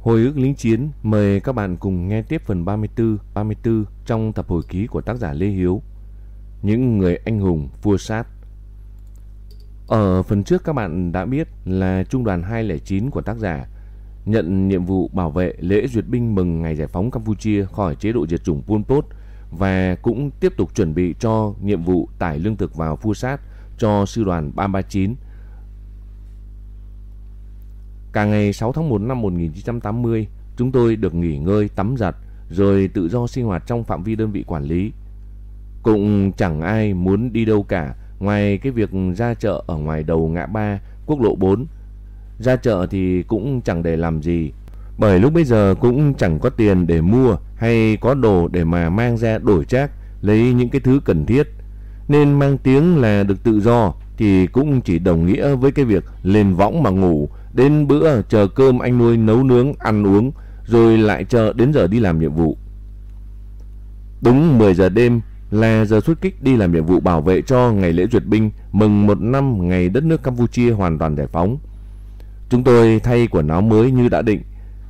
Hồi ức lính chiến mời các bạn cùng nghe tiếp phần 34, 34 trong tập hồi ký của tác giả Lê Hiếu. Những người anh hùng vua sát. Ở phần trước các bạn đã biết là trung đoàn 209 của tác giả nhận nhiệm vụ bảo vệ lễ duyệt binh mừng ngày giải phóng Campuchia khỏi chế độ diệt chủng Pol Pot và cũng tiếp tục chuẩn bị cho nhiệm vụ tải lương thực vào Phu Sát cho sư đoàn 339 Cả ngày 6 tháng 1 năm 1980, chúng tôi được nghỉ ngơi, tắm giặt, rồi tự do sinh hoạt trong phạm vi đơn vị quản lý. Cũng chẳng ai muốn đi đâu cả, ngoài cái việc ra chợ ở ngoài đầu ngã ba, quốc lộ 4. Ra chợ thì cũng chẳng để làm gì, bởi lúc bây giờ cũng chẳng có tiền để mua hay có đồ để mà mang ra đổi trác, lấy những cái thứ cần thiết. Nên mang tiếng là được tự do thì cũng chỉ đồng nghĩa với cái việc lên võng mà ngủ, Đến bữa chờ cơm anh nuôi nấu nướng, ăn uống, rồi lại chờ đến giờ đi làm nhiệm vụ. Đúng 10 giờ đêm là giờ xuất kích đi làm nhiệm vụ bảo vệ cho ngày lễ duyệt binh mừng một năm ngày đất nước Campuchia hoàn toàn giải phóng. Chúng tôi thay quần áo mới như đã định.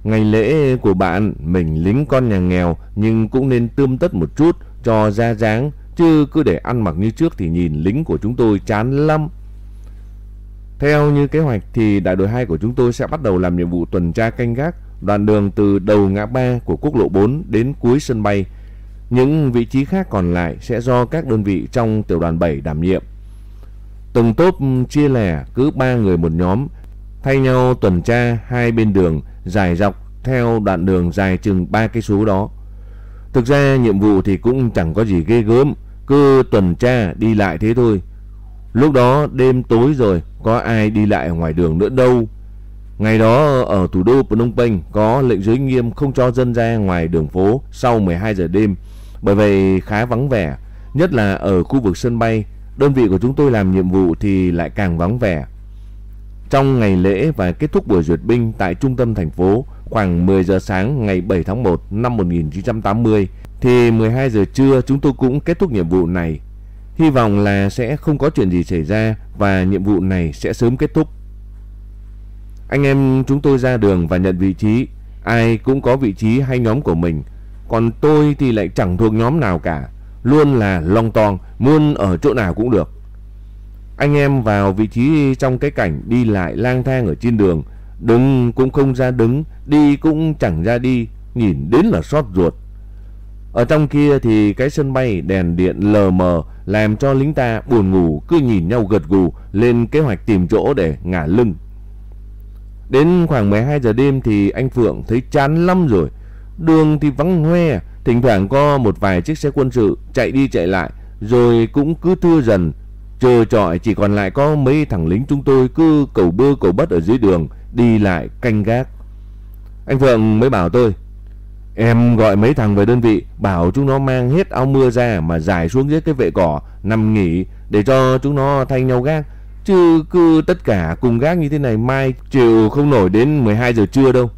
Ngày lễ của bạn mình lính con nhà nghèo nhưng cũng nên tươm tất một chút cho ra dáng, chứ cứ để ăn mặc như trước thì nhìn lính của chúng tôi chán lắm. Theo như kế hoạch thì đại đội 2 của chúng tôi sẽ bắt đầu làm nhiệm vụ tuần tra canh gác đoạn đường từ đầu ngã ba của quốc lộ 4 đến cuối sân bay. Những vị trí khác còn lại sẽ do các đơn vị trong tiểu đoàn 7 đảm nhiệm. Từng tốp chia lẻ cứ 3 người một nhóm, thay nhau tuần tra hai bên đường dài dọc theo đoạn đường dài chừng 3 cây số đó. Thực ra nhiệm vụ thì cũng chẳng có gì ghê gớm, cứ tuần tra đi lại thế thôi. Lúc đó đêm tối rồi, có ai đi lại ngoài đường nữa đâu. Ngày đó ở thủ đô Phnom Penh có lệnh giới nghiêm không cho dân ra ngoài đường phố sau 12 giờ đêm bởi vậy khá vắng vẻ, nhất là ở khu vực sân bay, đơn vị của chúng tôi làm nhiệm vụ thì lại càng vắng vẻ. Trong ngày lễ và kết thúc buổi duyệt binh tại trung tâm thành phố khoảng 10 giờ sáng ngày 7 tháng 1 năm 1980 thì 12 giờ trưa chúng tôi cũng kết thúc nhiệm vụ này Hy vọng là sẽ không có chuyện gì xảy ra và nhiệm vụ này sẽ sớm kết thúc. Anh em chúng tôi ra đường và nhận vị trí, ai cũng có vị trí hay nhóm của mình, còn tôi thì lại chẳng thuộc nhóm nào cả, luôn là long tong, muốn ở chỗ nào cũng được. Anh em vào vị trí trong cái cảnh đi lại lang thang ở trên đường, đứng cũng không ra đứng, đi cũng chẳng ra đi, nhìn đến là xót ruột. Ở trong kia thì cái sân bay đèn điện lờ mờ làm cho lính ta buồn ngủ cứ nhìn nhau gật gù lên kế hoạch tìm chỗ để ngả lưng. Đến khoảng 12 giờ đêm thì anh Phượng thấy chán lắm rồi. Đường thì vắng hoe, thỉnh thoảng có một vài chiếc xe quân sự chạy đi chạy lại rồi cũng cứ thưa dần. Chờ trọi chỉ còn lại có mấy thằng lính chúng tôi cứ cầu bơ cầu bất ở dưới đường đi lại canh gác. Anh Phượng mới bảo tôi Em gọi mấy thằng về đơn vị bảo chúng nó mang hết áo mưa ra mà giải xuống dưới cái vệ cỏ nằm nghỉ để cho chúng nó thay nhau gác. Chứ cứ tất cả cùng gác như thế này mai chịu không nổi đến 12 giờ trưa đâu.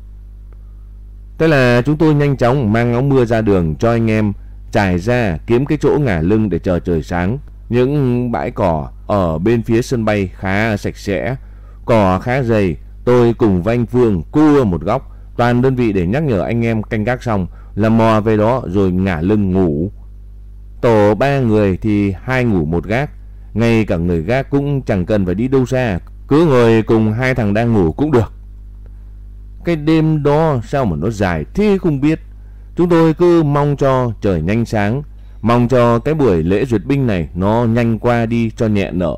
Thế là chúng tôi nhanh chóng mang áo mưa ra đường cho anh em trải ra kiếm cái chỗ ngả lưng để chờ trời sáng. Những bãi cỏ ở bên phía sân bay khá sạch sẽ, cỏ khá dày. Tôi cùng với anh Phương cua một góc Toàn đơn vị để nhắc nhở anh em canh gác xong, là mò về đó rồi ngả lưng ngủ. Tổ ba người thì hai ngủ một gác. Ngay cả người gác cũng chẳng cần phải đi đâu xa. Cứ ngồi cùng hai thằng đang ngủ cũng được. Cái đêm đó sao mà nó dài thế không biết. Chúng tôi cứ mong cho trời nhanh sáng. Mong cho cái buổi lễ duyệt binh này nó nhanh qua đi cho nhẹ nợ.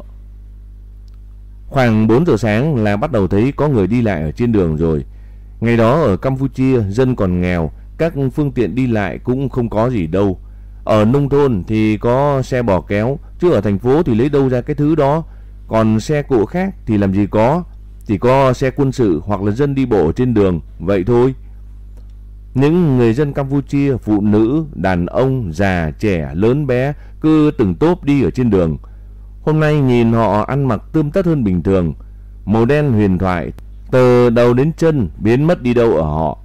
Khoảng 4 giờ sáng là bắt đầu thấy có người đi lại ở trên đường rồi. Ngày đó ở Campuchia dân còn nghèo, các phương tiện đi lại cũng không có gì đâu. Ở nông thôn thì có xe bò kéo, chứ ở thành phố thì lấy đâu ra cái thứ đó. Còn xe cộ khác thì làm gì có, chỉ có xe quân sự hoặc là dân đi bộ trên đường, vậy thôi. Những người dân Campuchia, phụ nữ, đàn ông, già, trẻ, lớn bé cứ từng tốp đi ở trên đường. Hôm nay nhìn họ ăn mặc tươm tất hơn bình thường, màu đen huyền thoại từ đầu đến chân biến mất đi đâu ở họ.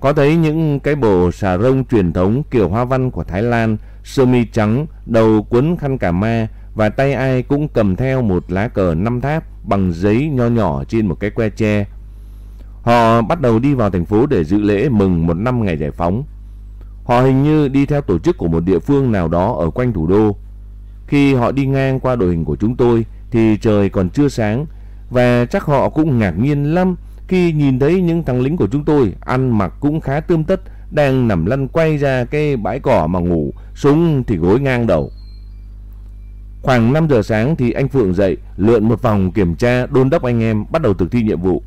Có thấy những cái bộ xà rông truyền thống kiểu hoa văn của Thái Lan, sơ mi trắng, đầu quấn khăn cà ma và tay ai cũng cầm theo một lá cờ năm tháp bằng giấy nho nhỏ trên một cái que tre. Họ bắt đầu đi vào thành phố để dự lễ mừng một năm ngày giải phóng. Họ hình như đi theo tổ chức của một địa phương nào đó ở quanh thủ đô. Khi họ đi ngang qua đội hình của chúng tôi thì trời còn chưa sáng và chắc họ cũng ngạc nhiên lắm khi nhìn thấy những thằng lính của chúng tôi ăn mặc cũng khá tươm tất đang nằm lăn quay ra cái bãi cỏ mà ngủ, súng thì gối ngang đầu. Khoảng 5 giờ sáng thì anh Phượng dậy, lượn một vòng kiểm tra đôn đốc anh em bắt đầu thực thi nhiệm vụ.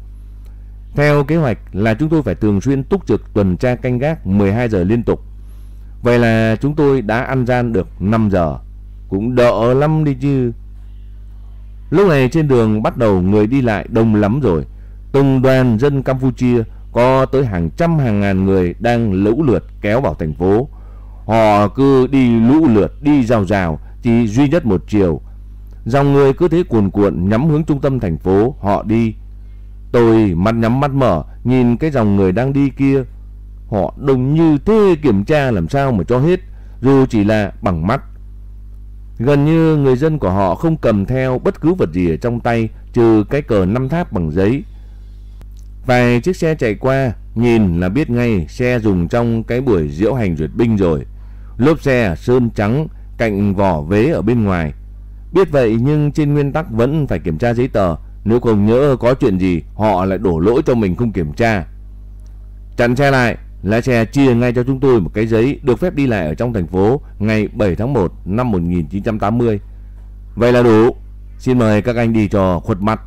Theo kế hoạch là chúng tôi phải thường xuyên túc trực tuần tra canh gác 12 giờ liên tục. Vậy là chúng tôi đã ăn gian được 5 giờ. Cũng đỡ lắm đi chứ. Lúc này trên đường bắt đầu người đi lại đông lắm rồi. Từng đoàn dân Campuchia có tới hàng trăm hàng ngàn người đang lũ lượt kéo vào thành phố. Họ cứ đi lũ lượt, đi rào rào, chỉ duy nhất một chiều. Dòng người cứ thế cuồn cuộn nhắm hướng trung tâm thành phố, họ đi. Tôi mắt nhắm mắt mở, nhìn cái dòng người đang đi kia. Họ đông như thế kiểm tra làm sao mà cho hết, dù chỉ là bằng mắt. Gần như người dân của họ không cầm theo bất cứ vật gì ở trong tay trừ cái cờ năm tháp bằng giấy. Vài chiếc xe chạy qua, nhìn là biết ngay xe dùng trong cái buổi diễu hành duyệt binh rồi. Lốp xe sơn trắng, cạnh vỏ vế ở bên ngoài. Biết vậy nhưng trên nguyên tắc vẫn phải kiểm tra giấy tờ, nếu không nhớ có chuyện gì họ lại đổ lỗi cho mình không kiểm tra. Chặn xe lại, lái xe chia ngay cho chúng tôi một cái giấy được phép đi lại ở trong thành phố ngày 7 tháng 1 năm 1980. Vậy là đủ. Xin mời các anh đi cho khuất mặt.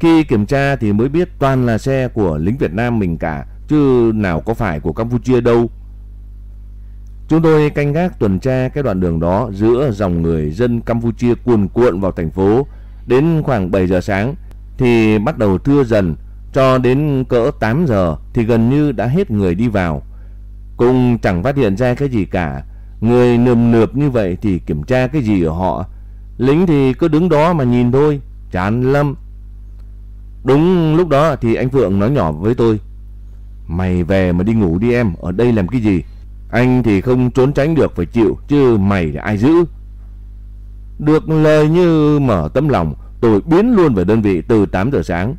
Khi kiểm tra thì mới biết toàn là xe của lính Việt Nam mình cả, chứ nào có phải của Campuchia đâu. Chúng tôi canh gác tuần tra cái đoạn đường đó giữa dòng người dân Campuchia cuồn cuộn vào thành phố. Đến khoảng 7 giờ sáng thì bắt đầu thưa dần, cho đến cỡ 8 giờ thì gần như đã hết người đi vào. Cũng chẳng phát hiện ra cái gì cả. Người nườm nượp như vậy thì kiểm tra cái gì ở họ. Lính thì cứ đứng đó mà nhìn thôi, chán lắm. Đúng lúc đó thì anh Phượng nói nhỏ với tôi. Mày về mà đi ngủ đi em, ở đây làm cái gì? Anh thì không trốn tránh được phải chịu, chứ mày là ai giữ? Được lời như mở tấm lòng, tôi biến luôn về đơn vị từ 8 giờ sáng.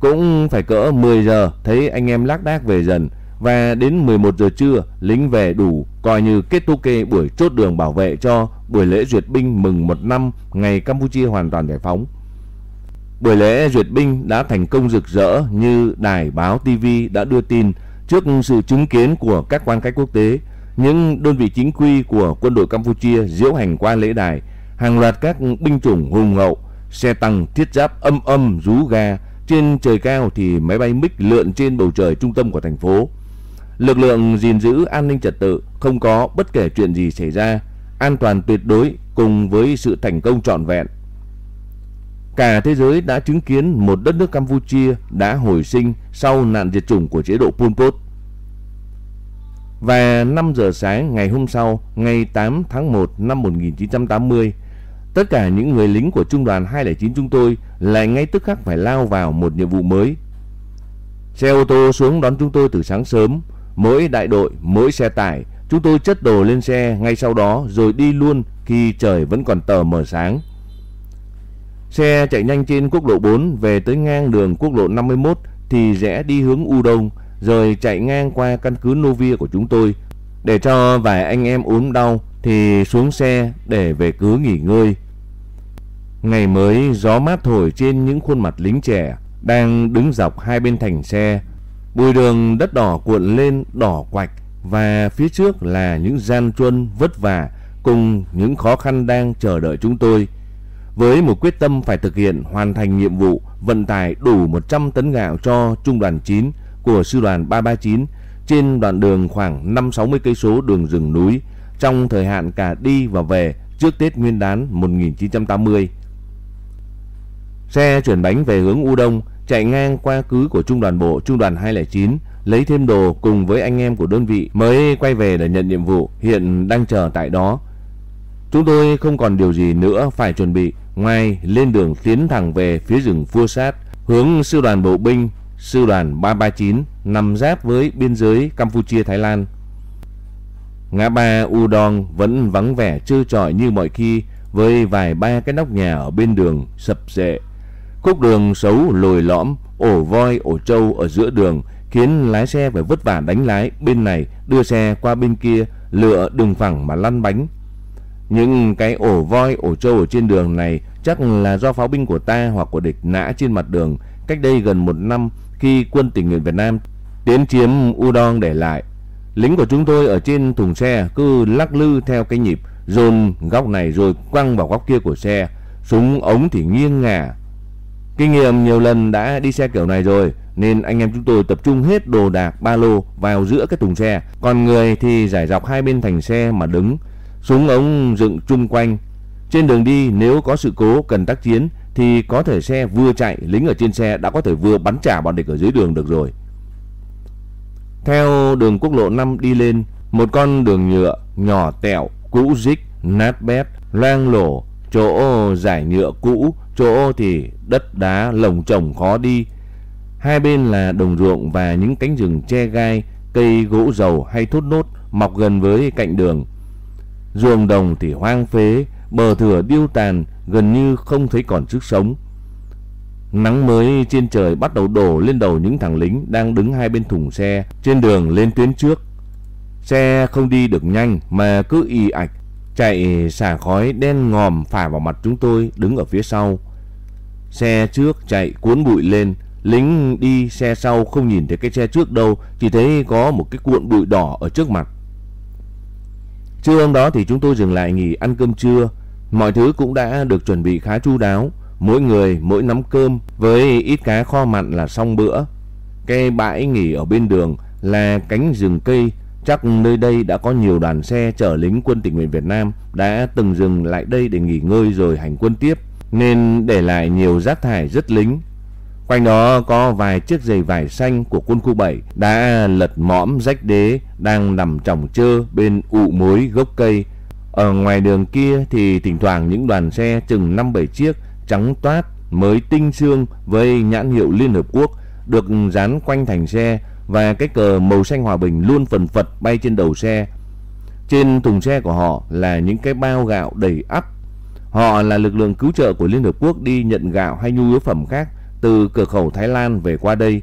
Cũng phải cỡ 10 giờ thấy anh em lác đác về dần và đến 11 giờ trưa lính về đủ coi như kết thúc kê buổi chốt đường bảo vệ cho buổi lễ duyệt binh mừng một năm ngày Campuchia hoàn toàn giải phóng. Buổi lễ duyệt binh đã thành công rực rỡ như đài báo TV đã đưa tin trước sự chứng kiến của các quan khách quốc tế. Những đơn vị chính quy của quân đội Campuchia diễu hành qua lễ đài, hàng loạt các binh chủng hùng hậu, xe tăng thiết giáp âm âm rú ga, trên trời cao thì máy bay MiG lượn trên bầu trời trung tâm của thành phố. Lực lượng gìn giữ an ninh trật tự không có bất kể chuyện gì xảy ra, an toàn tuyệt đối cùng với sự thành công trọn vẹn Cả thế giới đã chứng kiến một đất nước Campuchia đã hồi sinh sau nạn diệt chủng của chế độ Pol Pot. Và 5 giờ sáng ngày hôm sau, ngày 8 tháng 1 năm 1980, tất cả những người lính của trung đoàn 209 chúng tôi lại ngay tức khắc phải lao vào một nhiệm vụ mới. Xe ô tô xuống đón chúng tôi từ sáng sớm, mỗi đại đội, mỗi xe tải, chúng tôi chất đồ lên xe ngay sau đó rồi đi luôn khi trời vẫn còn tờ mờ sáng. Xe chạy nhanh trên quốc lộ 4 về tới ngang đường quốc lộ 51 thì rẽ đi hướng U Đông rồi chạy ngang qua căn cứ Novia của chúng tôi để cho vài anh em ốm đau thì xuống xe để về cứ nghỉ ngơi. Ngày mới, gió mát thổi trên những khuôn mặt lính trẻ đang đứng dọc hai bên thành xe. Bùi đường đất đỏ cuộn lên, đỏ quạch và phía trước là những gian truân vất vả cùng những khó khăn đang chờ đợi chúng tôi với một quyết tâm phải thực hiện hoàn thành nhiệm vụ vận tải đủ 100 tấn gạo cho trung đoàn 9 của sư đoàn 339 trên đoạn đường khoảng 5-60 cây số đường rừng núi trong thời hạn cả đi và về trước Tết Nguyên đán 1980. Xe chuyển bánh về hướng U Đông, chạy ngang qua cứ của trung đoàn bộ trung đoàn 209, lấy thêm đồ cùng với anh em của đơn vị mới quay về để nhận nhiệm vụ, hiện đang chờ tại đó. Chúng tôi không còn điều gì nữa phải chuẩn bị ngoài lên đường tiến thẳng về phía rừng Phua Sát, hướng sư đoàn bộ binh, sư đoàn 339 nằm giáp với biên giới Campuchia-Thái Lan. Ngã ba Udon vẫn vắng vẻ trơ trọi như mọi khi với vài ba cái nóc nhà ở bên đường sập sệ. Khúc đường xấu lồi lõm, ổ voi, ổ trâu ở giữa đường khiến lái xe phải vất vả đánh lái bên này đưa xe qua bên kia, lựa đường phẳng mà lăn bánh. Những cái ổ voi, ổ trâu ở trên đường này chắc là do pháo binh của ta hoặc của địch nã trên mặt đường cách đây gần một năm khi quân tình nguyện Việt Nam tiến chiếm Udon để lại. Lính của chúng tôi ở trên thùng xe cứ lắc lư theo cái nhịp, dồn góc này rồi quăng vào góc kia của xe, súng ống thì nghiêng ngả. Kinh nghiệm nhiều lần đã đi xe kiểu này rồi, nên anh em chúng tôi tập trung hết đồ đạc ba lô vào giữa cái thùng xe, còn người thì giải dọc hai bên thành xe mà đứng, súng ống dựng chung quanh. Trên đường đi nếu có sự cố cần tác chiến thì có thể xe vừa chạy, lính ở trên xe đã có thể vừa bắn trả bọn địch ở dưới đường được rồi. Theo đường quốc lộ 5 đi lên, một con đường nhựa nhỏ tẹo, cũ rích, nát bét, loang lổ, chỗ giải nhựa cũ, chỗ thì đất đá lồng chồng khó đi. Hai bên là đồng ruộng và những cánh rừng che gai, cây gỗ dầu hay thốt nốt mọc gần với cạnh đường. Ruộng đồng thì hoang phế, bờ thửa điêu tàn, gần như không thấy còn sức sống. Nắng mới trên trời bắt đầu đổ lên đầu những thằng lính đang đứng hai bên thùng xe trên đường lên tuyến trước. Xe không đi được nhanh mà cứ y ạch, chạy xả khói đen ngòm phả vào mặt chúng tôi đứng ở phía sau. Xe trước chạy cuốn bụi lên, lính đi xe sau không nhìn thấy cái xe trước đâu, chỉ thấy có một cái cuộn bụi đỏ ở trước mặt. Trưa hôm đó thì chúng tôi dừng lại nghỉ ăn cơm trưa, mọi thứ cũng đã được chuẩn bị khá chu đáo mỗi người mỗi nắm cơm với ít cá kho mặn là xong bữa. Cái bãi nghỉ ở bên đường là cánh rừng cây, chắc nơi đây đã có nhiều đoàn xe chở lính quân tình nguyện Việt Nam đã từng dừng lại đây để nghỉ ngơi rồi hành quân tiếp, nên để lại nhiều rác thải rất lính. Quanh đó có vài chiếc giày vải xanh của quân khu 7 đã lật mõm rách đế đang nằm trồng trơ bên ụ mối gốc cây. Ở ngoài đường kia thì thỉnh thoảng những đoàn xe chừng 5-7 chiếc trắng toát mới tinh xương với nhãn hiệu Liên Hợp Quốc được dán quanh thành xe và cái cờ màu xanh hòa bình luôn phần phật bay trên đầu xe. Trên thùng xe của họ là những cái bao gạo đầy ắp. Họ là lực lượng cứu trợ của Liên Hợp Quốc đi nhận gạo hay nhu yếu phẩm khác từ cửa khẩu Thái Lan về qua đây.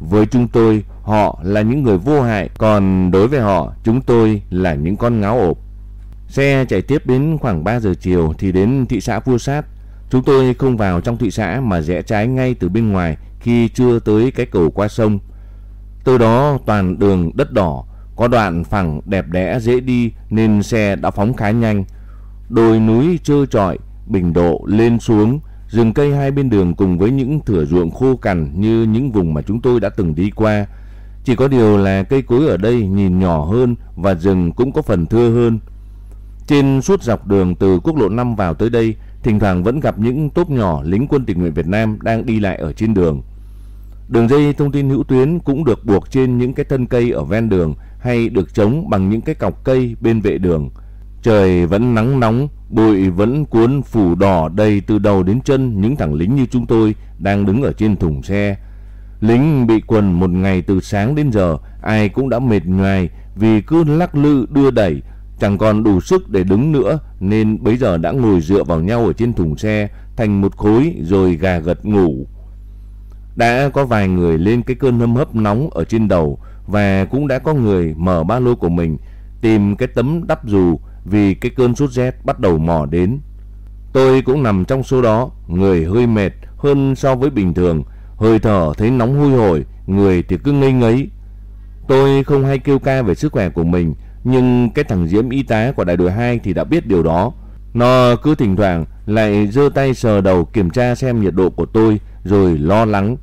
Với chúng tôi, họ là những người vô hại, còn đối với họ, chúng tôi là những con ngáo ộp. Xe chạy tiếp đến khoảng 3 giờ chiều thì đến thị xã Vua Sát. Chúng tôi không vào trong thị xã mà rẽ trái ngay từ bên ngoài khi chưa tới cái cầu qua sông. Từ đó toàn đường đất đỏ, có đoạn phẳng đẹp đẽ dễ đi nên xe đã phóng khá nhanh. Đồi núi trơ trọi, bình độ lên xuống, rừng cây hai bên đường cùng với những thửa ruộng khô cằn như những vùng mà chúng tôi đã từng đi qua. Chỉ có điều là cây cối ở đây nhìn nhỏ hơn và rừng cũng có phần thưa hơn. Trên suốt dọc đường từ quốc lộ 5 vào tới đây thỉnh thoảng vẫn gặp những tốp nhỏ lính quân tình nguyện Việt Nam đang đi lại ở trên đường. Đường dây thông tin hữu tuyến cũng được buộc trên những cái thân cây ở ven đường hay được chống bằng những cái cọc cây bên vệ đường. Trời vẫn nắng nóng, bụi vẫn cuốn phủ đỏ đầy từ đầu đến chân những thằng lính như chúng tôi đang đứng ở trên thùng xe. Lính bị quần một ngày từ sáng đến giờ, ai cũng đã mệt nhoài vì cứ lắc lư đưa đẩy chẳng còn đủ sức để đứng nữa nên bấy giờ đã ngồi dựa vào nhau ở trên thùng xe thành một khối rồi gà gật ngủ. Đã có vài người lên cái cơn hâm hấp nóng ở trên đầu và cũng đã có người mở ba lô của mình tìm cái tấm đắp dù vì cái cơn sốt rét bắt đầu mò đến. Tôi cũng nằm trong số đó, người hơi mệt hơn so với bình thường, hơi thở thấy nóng hôi hổi, người thì cứ ngây ngấy. Tôi không hay kêu ca về sức khỏe của mình nhưng cái thằng Diễm y tá của đại đội 2 thì đã biết điều đó. Nó cứ thỉnh thoảng lại giơ tay sờ đầu kiểm tra xem nhiệt độ của tôi rồi lo lắng.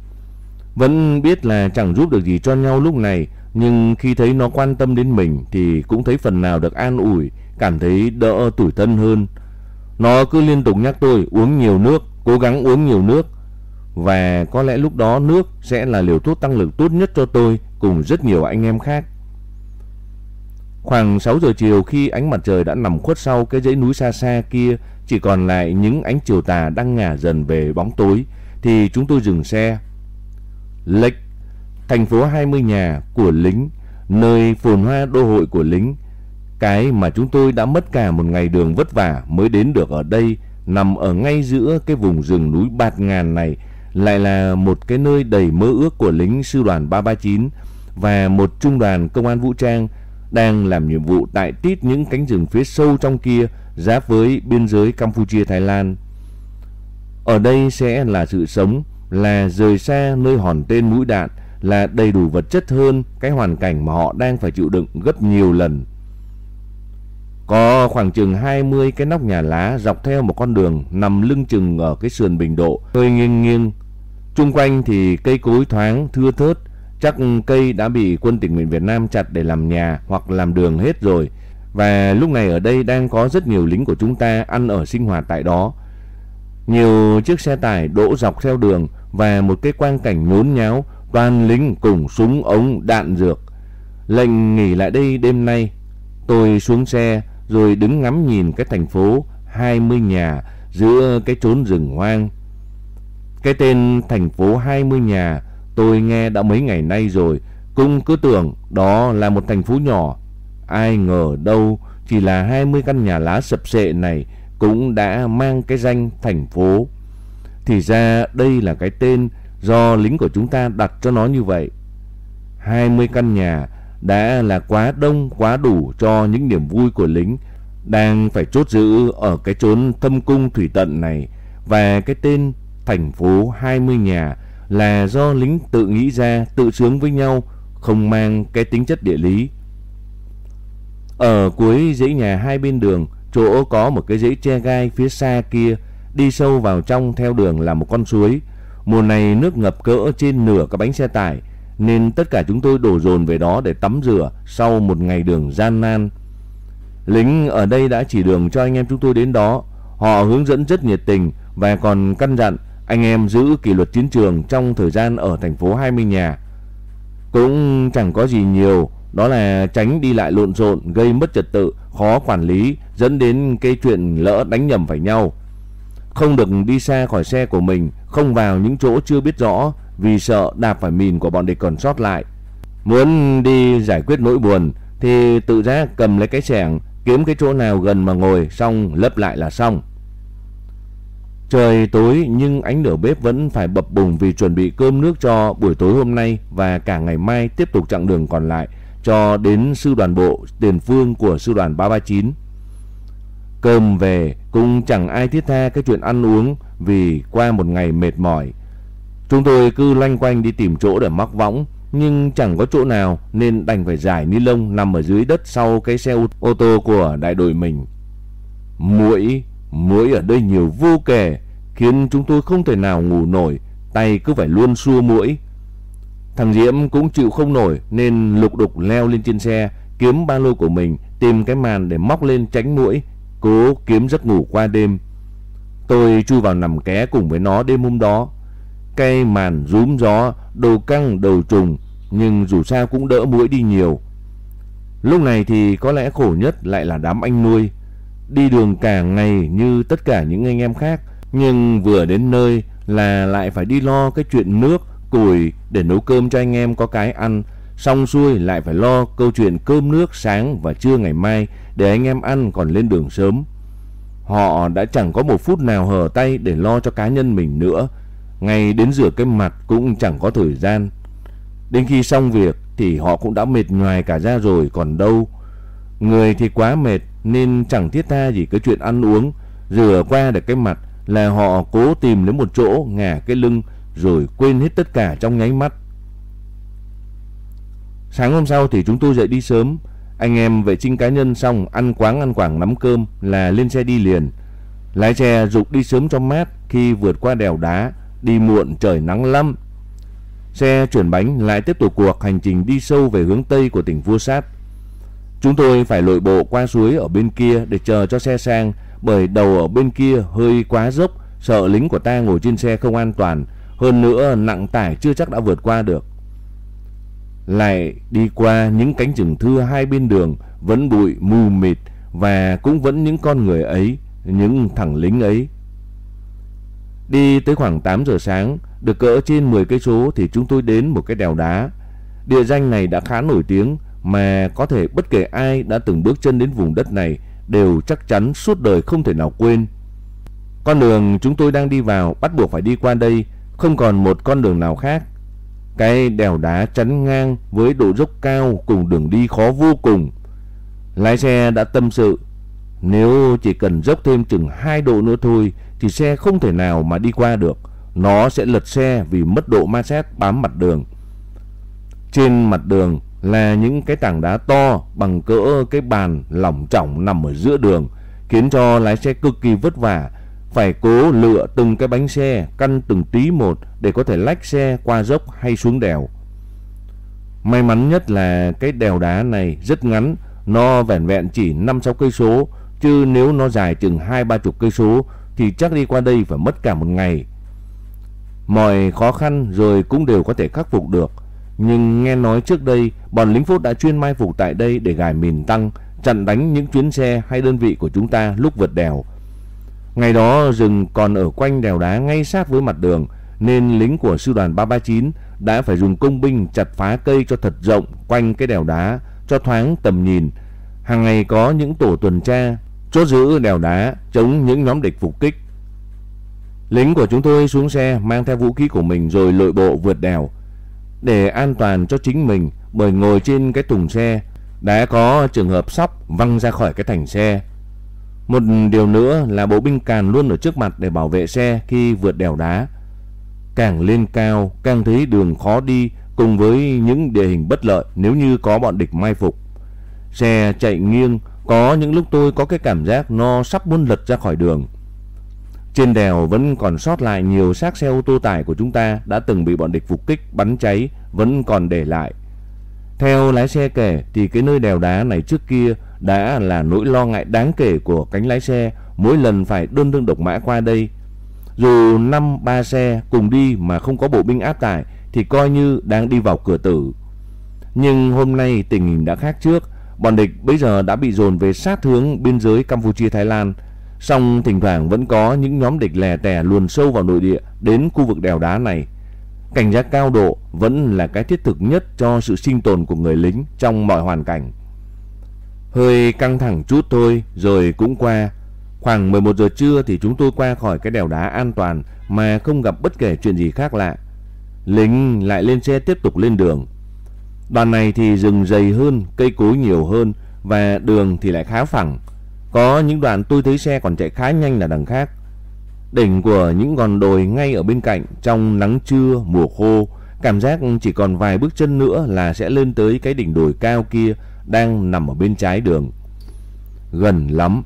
Vẫn biết là chẳng giúp được gì cho nhau lúc này, nhưng khi thấy nó quan tâm đến mình thì cũng thấy phần nào được an ủi, cảm thấy đỡ tủi thân hơn. Nó cứ liên tục nhắc tôi uống nhiều nước, cố gắng uống nhiều nước. Và có lẽ lúc đó nước sẽ là liều thuốc tăng lực tốt nhất cho tôi cùng rất nhiều anh em khác. Khoảng 6 giờ chiều khi ánh mặt trời đã nằm khuất sau cái dãy núi xa xa kia, chỉ còn lại những ánh chiều tà đang ngả dần về bóng tối, thì chúng tôi dừng xe. Lệch, thành phố 20 nhà của lính, nơi phồn hoa đô hội của lính. Cái mà chúng tôi đã mất cả một ngày đường vất vả mới đến được ở đây nằm ở ngay giữa cái vùng rừng núi bạt ngàn này lại là một cái nơi đầy mơ ước của lính sư đoàn 339 và một trung đoàn công an vũ trang đang làm nhiệm vụ tại tít những cánh rừng phía sâu trong kia giáp với biên giới Campuchia Thái Lan. Ở đây sẽ là sự sống, là rời xa nơi hòn tên mũi đạn, là đầy đủ vật chất hơn cái hoàn cảnh mà họ đang phải chịu đựng gấp nhiều lần. Có khoảng chừng 20 cái nóc nhà lá dọc theo một con đường nằm lưng chừng ở cái sườn bình độ, hơi nghiêng nghiêng. Trung quanh thì cây cối thoáng, thưa thớt, chắc cây đã bị quân tình nguyện Việt Nam chặt để làm nhà hoặc làm đường hết rồi. Và lúc này ở đây đang có rất nhiều lính của chúng ta ăn ở sinh hoạt tại đó. Nhiều chiếc xe tải đỗ dọc theo đường và một cái quang cảnh nhốn nháo, toàn lính cùng súng ống đạn dược. Lệnh nghỉ lại đây đêm nay, tôi xuống xe rồi đứng ngắm nhìn cái thành phố 20 nhà giữa cái chốn rừng hoang. Cái tên thành phố 20 nhà tôi nghe đã mấy ngày nay rồi, cũng cứ tưởng đó là một thành phố nhỏ. Ai ngờ đâu chỉ là 20 căn nhà lá sập sệ này cũng đã mang cái danh thành phố. Thì ra đây là cái tên do lính của chúng ta đặt cho nó như vậy. 20 căn nhà đã là quá đông quá đủ cho những niềm vui của lính đang phải chốt giữ ở cái chốn thâm cung thủy tận này và cái tên thành phố 20 nhà là do lính tự nghĩ ra, tự sướng với nhau, không mang cái tính chất địa lý. Ở cuối dãy nhà hai bên đường, chỗ có một cái dãy tre gai phía xa kia, đi sâu vào trong theo đường là một con suối. Mùa này nước ngập cỡ trên nửa cái bánh xe tải, nên tất cả chúng tôi đổ dồn về đó để tắm rửa sau một ngày đường gian nan. Lính ở đây đã chỉ đường cho anh em chúng tôi đến đó. Họ hướng dẫn rất nhiệt tình và còn căn dặn anh em giữ kỷ luật chiến trường trong thời gian ở thành phố 20 nhà. Cũng chẳng có gì nhiều, đó là tránh đi lại lộn xộn, gây mất trật tự, khó quản lý, dẫn đến cái chuyện lỡ đánh nhầm phải nhau. Không được đi xa khỏi xe của mình, không vào những chỗ chưa biết rõ vì sợ đạp phải mìn của bọn địch còn sót lại. Muốn đi giải quyết nỗi buồn thì tự giác cầm lấy cái xẻng, kiếm cái chỗ nào gần mà ngồi xong lấp lại là xong. Trời tối, nhưng ánh lửa bếp vẫn phải bập bùng vì chuẩn bị cơm nước cho buổi tối hôm nay và cả ngày mai tiếp tục chặng đường còn lại cho đến sư đoàn bộ tiền phương của sư đoàn 339. Cơm về, cũng chẳng ai thiết tha cái chuyện ăn uống vì qua một ngày mệt mỏi. Chúng tôi cứ loanh quanh đi tìm chỗ để mắc võng, nhưng chẳng có chỗ nào nên đành phải giải ni lông nằm ở dưới đất sau cái xe ô tô của đại đội mình. Muỗi Muỗi ở đây nhiều vô kể, khiến chúng tôi không thể nào ngủ nổi, tay cứ phải luôn xua muỗi. Thằng Diễm cũng chịu không nổi nên lục đục leo lên trên xe, kiếm ba lô của mình, tìm cái màn để móc lên tránh muỗi, cố kiếm giấc ngủ qua đêm. Tôi chui vào nằm ké cùng với nó đêm hôm đó. Cây màn rúm gió, đầu căng đầu trùng, nhưng dù sao cũng đỡ muỗi đi nhiều. Lúc này thì có lẽ khổ nhất lại là đám anh nuôi đi đường cả ngày như tất cả những anh em khác, nhưng vừa đến nơi là lại phải đi lo cái chuyện nước, củi để nấu cơm cho anh em có cái ăn, xong xuôi lại phải lo câu chuyện cơm nước sáng và trưa ngày mai để anh em ăn còn lên đường sớm. Họ đã chẳng có một phút nào hở tay để lo cho cá nhân mình nữa, ngay đến rửa cái mặt cũng chẳng có thời gian. Đến khi xong việc thì họ cũng đã mệt nhoài cả ra rồi còn đâu. Người thì quá mệt nên chẳng thiết tha gì cái chuyện ăn uống, rửa qua được cái mặt là họ cố tìm đến một chỗ ngả cái lưng rồi quên hết tất cả trong nháy mắt. Sáng hôm sau thì chúng tôi dậy đi sớm, anh em vệ sinh cá nhân xong ăn quáng ăn quảng nắm cơm là lên xe đi liền. Lái xe dục đi sớm cho mát khi vượt qua đèo đá, đi muộn trời nắng lắm. Xe chuyển bánh lại tiếp tục cuộc hành trình đi sâu về hướng Tây của tỉnh Vua Sát. Chúng tôi phải lội bộ qua suối ở bên kia để chờ cho xe sang bởi đầu ở bên kia hơi quá dốc, sợ lính của ta ngồi trên xe không an toàn, hơn nữa nặng tải chưa chắc đã vượt qua được. Lại đi qua những cánh rừng thưa hai bên đường vẫn bụi mù mịt và cũng vẫn những con người ấy, những thằng lính ấy. Đi tới khoảng 8 giờ sáng, được cỡ trên 10 cây số thì chúng tôi đến một cái đèo đá. Địa danh này đã khá nổi tiếng mà có thể bất kể ai đã từng bước chân đến vùng đất này đều chắc chắn suốt đời không thể nào quên. Con đường chúng tôi đang đi vào bắt buộc phải đi qua đây, không còn một con đường nào khác. Cái đèo đá chắn ngang với độ dốc cao cùng đường đi khó vô cùng. Lái xe đã tâm sự, nếu chỉ cần dốc thêm chừng 2 độ nữa thôi thì xe không thể nào mà đi qua được. Nó sẽ lật xe vì mất độ ma sát bám mặt đường. Trên mặt đường là những cái tảng đá to bằng cỡ cái bàn lỏng trọng nằm ở giữa đường, khiến cho lái xe cực kỳ vất vả, phải cố lựa từng cái bánh xe, căn từng tí một để có thể lách xe qua dốc hay xuống đèo. May mắn nhất là cái đèo đá này rất ngắn, nó vẻn vẹn chỉ 5-6 cây số, chứ nếu nó dài chừng 2-30 cây số thì chắc đi qua đây phải mất cả một ngày. Mọi khó khăn rồi cũng đều có thể khắc phục được. Nhưng nghe nói trước đây, bọn lính phốt đã chuyên mai phục tại đây để gài mìn tăng, chặn đánh những chuyến xe hay đơn vị của chúng ta lúc vượt đèo. Ngày đó rừng còn ở quanh đèo đá ngay sát với mặt đường, nên lính của sư đoàn 339 đã phải dùng công binh chặt phá cây cho thật rộng quanh cái đèo đá cho thoáng tầm nhìn. Hàng ngày có những tổ tuần tra chốt giữ đèo đá chống những nhóm địch phục kích. Lính của chúng tôi xuống xe mang theo vũ khí của mình rồi lội bộ vượt đèo để an toàn cho chính mình bởi ngồi trên cái thùng xe đã có trường hợp sóc văng ra khỏi cái thành xe. Một điều nữa là bộ binh càn luôn ở trước mặt để bảo vệ xe khi vượt đèo đá. Càng lên cao càng thấy đường khó đi cùng với những địa hình bất lợi nếu như có bọn địch mai phục. Xe chạy nghiêng, có những lúc tôi có cái cảm giác nó sắp muốn lật ra khỏi đường. Trên đèo vẫn còn sót lại nhiều xác xe ô tô tải của chúng ta đã từng bị bọn địch phục kích, bắn cháy, vẫn còn để lại. Theo lái xe kể thì cái nơi đèo đá này trước kia đã là nỗi lo ngại đáng kể của cánh lái xe mỗi lần phải đơn thương độc mã qua đây. Dù năm ba xe cùng đi mà không có bộ binh áp tải thì coi như đang đi vào cửa tử. Nhưng hôm nay tình hình đã khác trước, bọn địch bây giờ đã bị dồn về sát hướng biên giới Campuchia Thái Lan Song thỉnh thoảng vẫn có những nhóm địch lẻ tẻ luồn sâu vào nội địa đến khu vực đèo đá này. Cảnh giác cao độ vẫn là cái thiết thực nhất cho sự sinh tồn của người lính trong mọi hoàn cảnh. Hơi căng thẳng chút thôi rồi cũng qua. Khoảng 11 giờ trưa thì chúng tôi qua khỏi cái đèo đá an toàn mà không gặp bất kể chuyện gì khác lạ. Lính lại lên xe tiếp tục lên đường. Đoàn này thì rừng dày hơn, cây cối nhiều hơn và đường thì lại khá phẳng. Có những đoạn tôi thấy xe còn chạy khá nhanh là đằng khác. Đỉnh của những gòn đồi ngay ở bên cạnh trong nắng trưa mùa khô, cảm giác chỉ còn vài bước chân nữa là sẽ lên tới cái đỉnh đồi cao kia đang nằm ở bên trái đường. Gần lắm.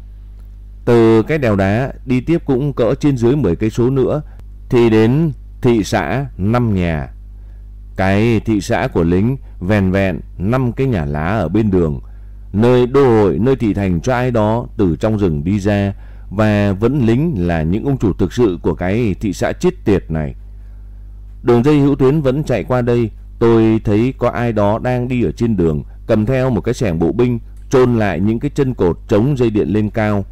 Từ cái đèo đá đi tiếp cũng cỡ trên dưới 10 cây số nữa thì đến thị xã năm nhà. Cái thị xã của lính vèn vẹn năm cái nhà lá ở bên đường nơi đô hội, nơi thị thành cho ai đó từ trong rừng đi ra và vẫn lính là những ông chủ thực sự của cái thị xã chết tiệt này. Đường dây hữu tuyến vẫn chạy qua đây, tôi thấy có ai đó đang đi ở trên đường cầm theo một cái xẻng bộ binh chôn lại những cái chân cột chống dây điện lên cao.